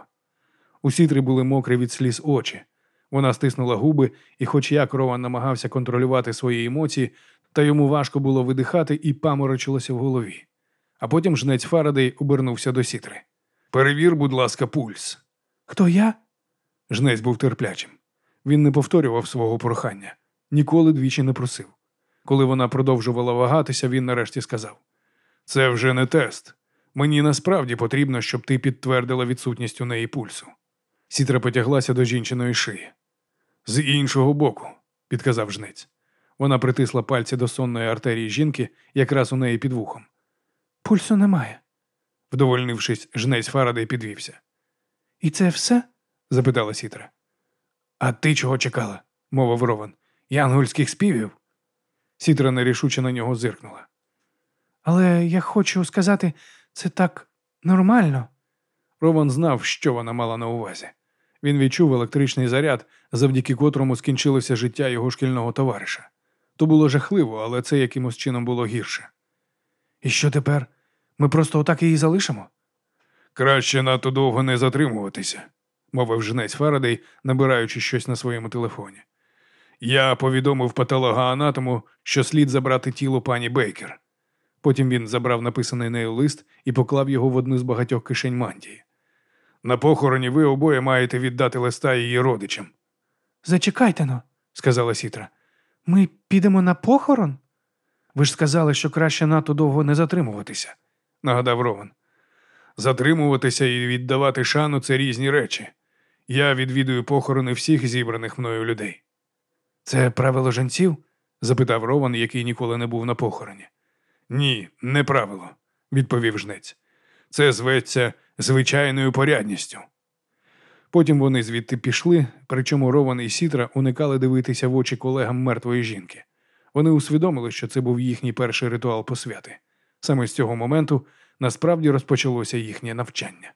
У сітри були мокрі від сліз очі. Вона стиснула губи, і, хоч як Рован намагався контролювати свої емоції, та йому важко було видихати і паморочилося в голові. А потім жнець Фарадей обернувся до сітри. Перевір, будь ласка, пульс. Хто я? Жнець був терплячим. Він не повторював свого прохання, ніколи двічі не просив. Коли вона продовжувала вагатися, він нарешті сказав: Це вже не тест. Мені насправді потрібно, щоб ти підтвердила відсутність у неї пульсу. Сітра потяглася до жінчиної шиї. З іншого боку, підказав жнець. Вона притисла пальці до сонної артерії жінки, якраз у неї під вухом. Пульсу немає. Вдовольнившись, жнець Фарадей підвівся. І це все? запитала Сітра. А ти чого чекала? мовив Рован. Янгольських співів? Сітра нерішуче на нього зиркнула. Але я хочу сказати, це так нормально. Рован знав, що вона мала на увазі. Він відчув електричний заряд, завдяки котрому скінчилося життя його шкільного товариша. То було жахливо, але це якимось чином було гірше. І що тепер? Ми просто отак її залишимо? Краще надто довго не затримуватися, мовив жнець Фарадей, набираючи щось на своєму телефоні. Я повідомив патологоанатому, що слід забрати тіло пані Бейкер. Потім він забрав написаний нею лист і поклав його в одну з багатьох кишень мантії. На похороні ви обоє маєте віддати листа її родичам, Зачекайте но, сказала Сітра. Ми підемо на похорон? Ви ж сказали, що краще надто довго не затримуватися. нагадав Рован. Затримуватися і віддавати шану це різні речі. Я відвідую похорони всіх зібраних мною людей. Це правило жінців? запитав Рован, який ніколи не був на похороні. Ні, не правило, відповів жнець. Це зветься звичайною порядністю. Потім вони звідти пішли, причому Рован і Сітра уникали дивитися в очі колегам мертвої жінки. Вони усвідомили, що це був їхній перший ритуал посвяти. Саме з цього моменту насправді розпочалося їхнє навчання.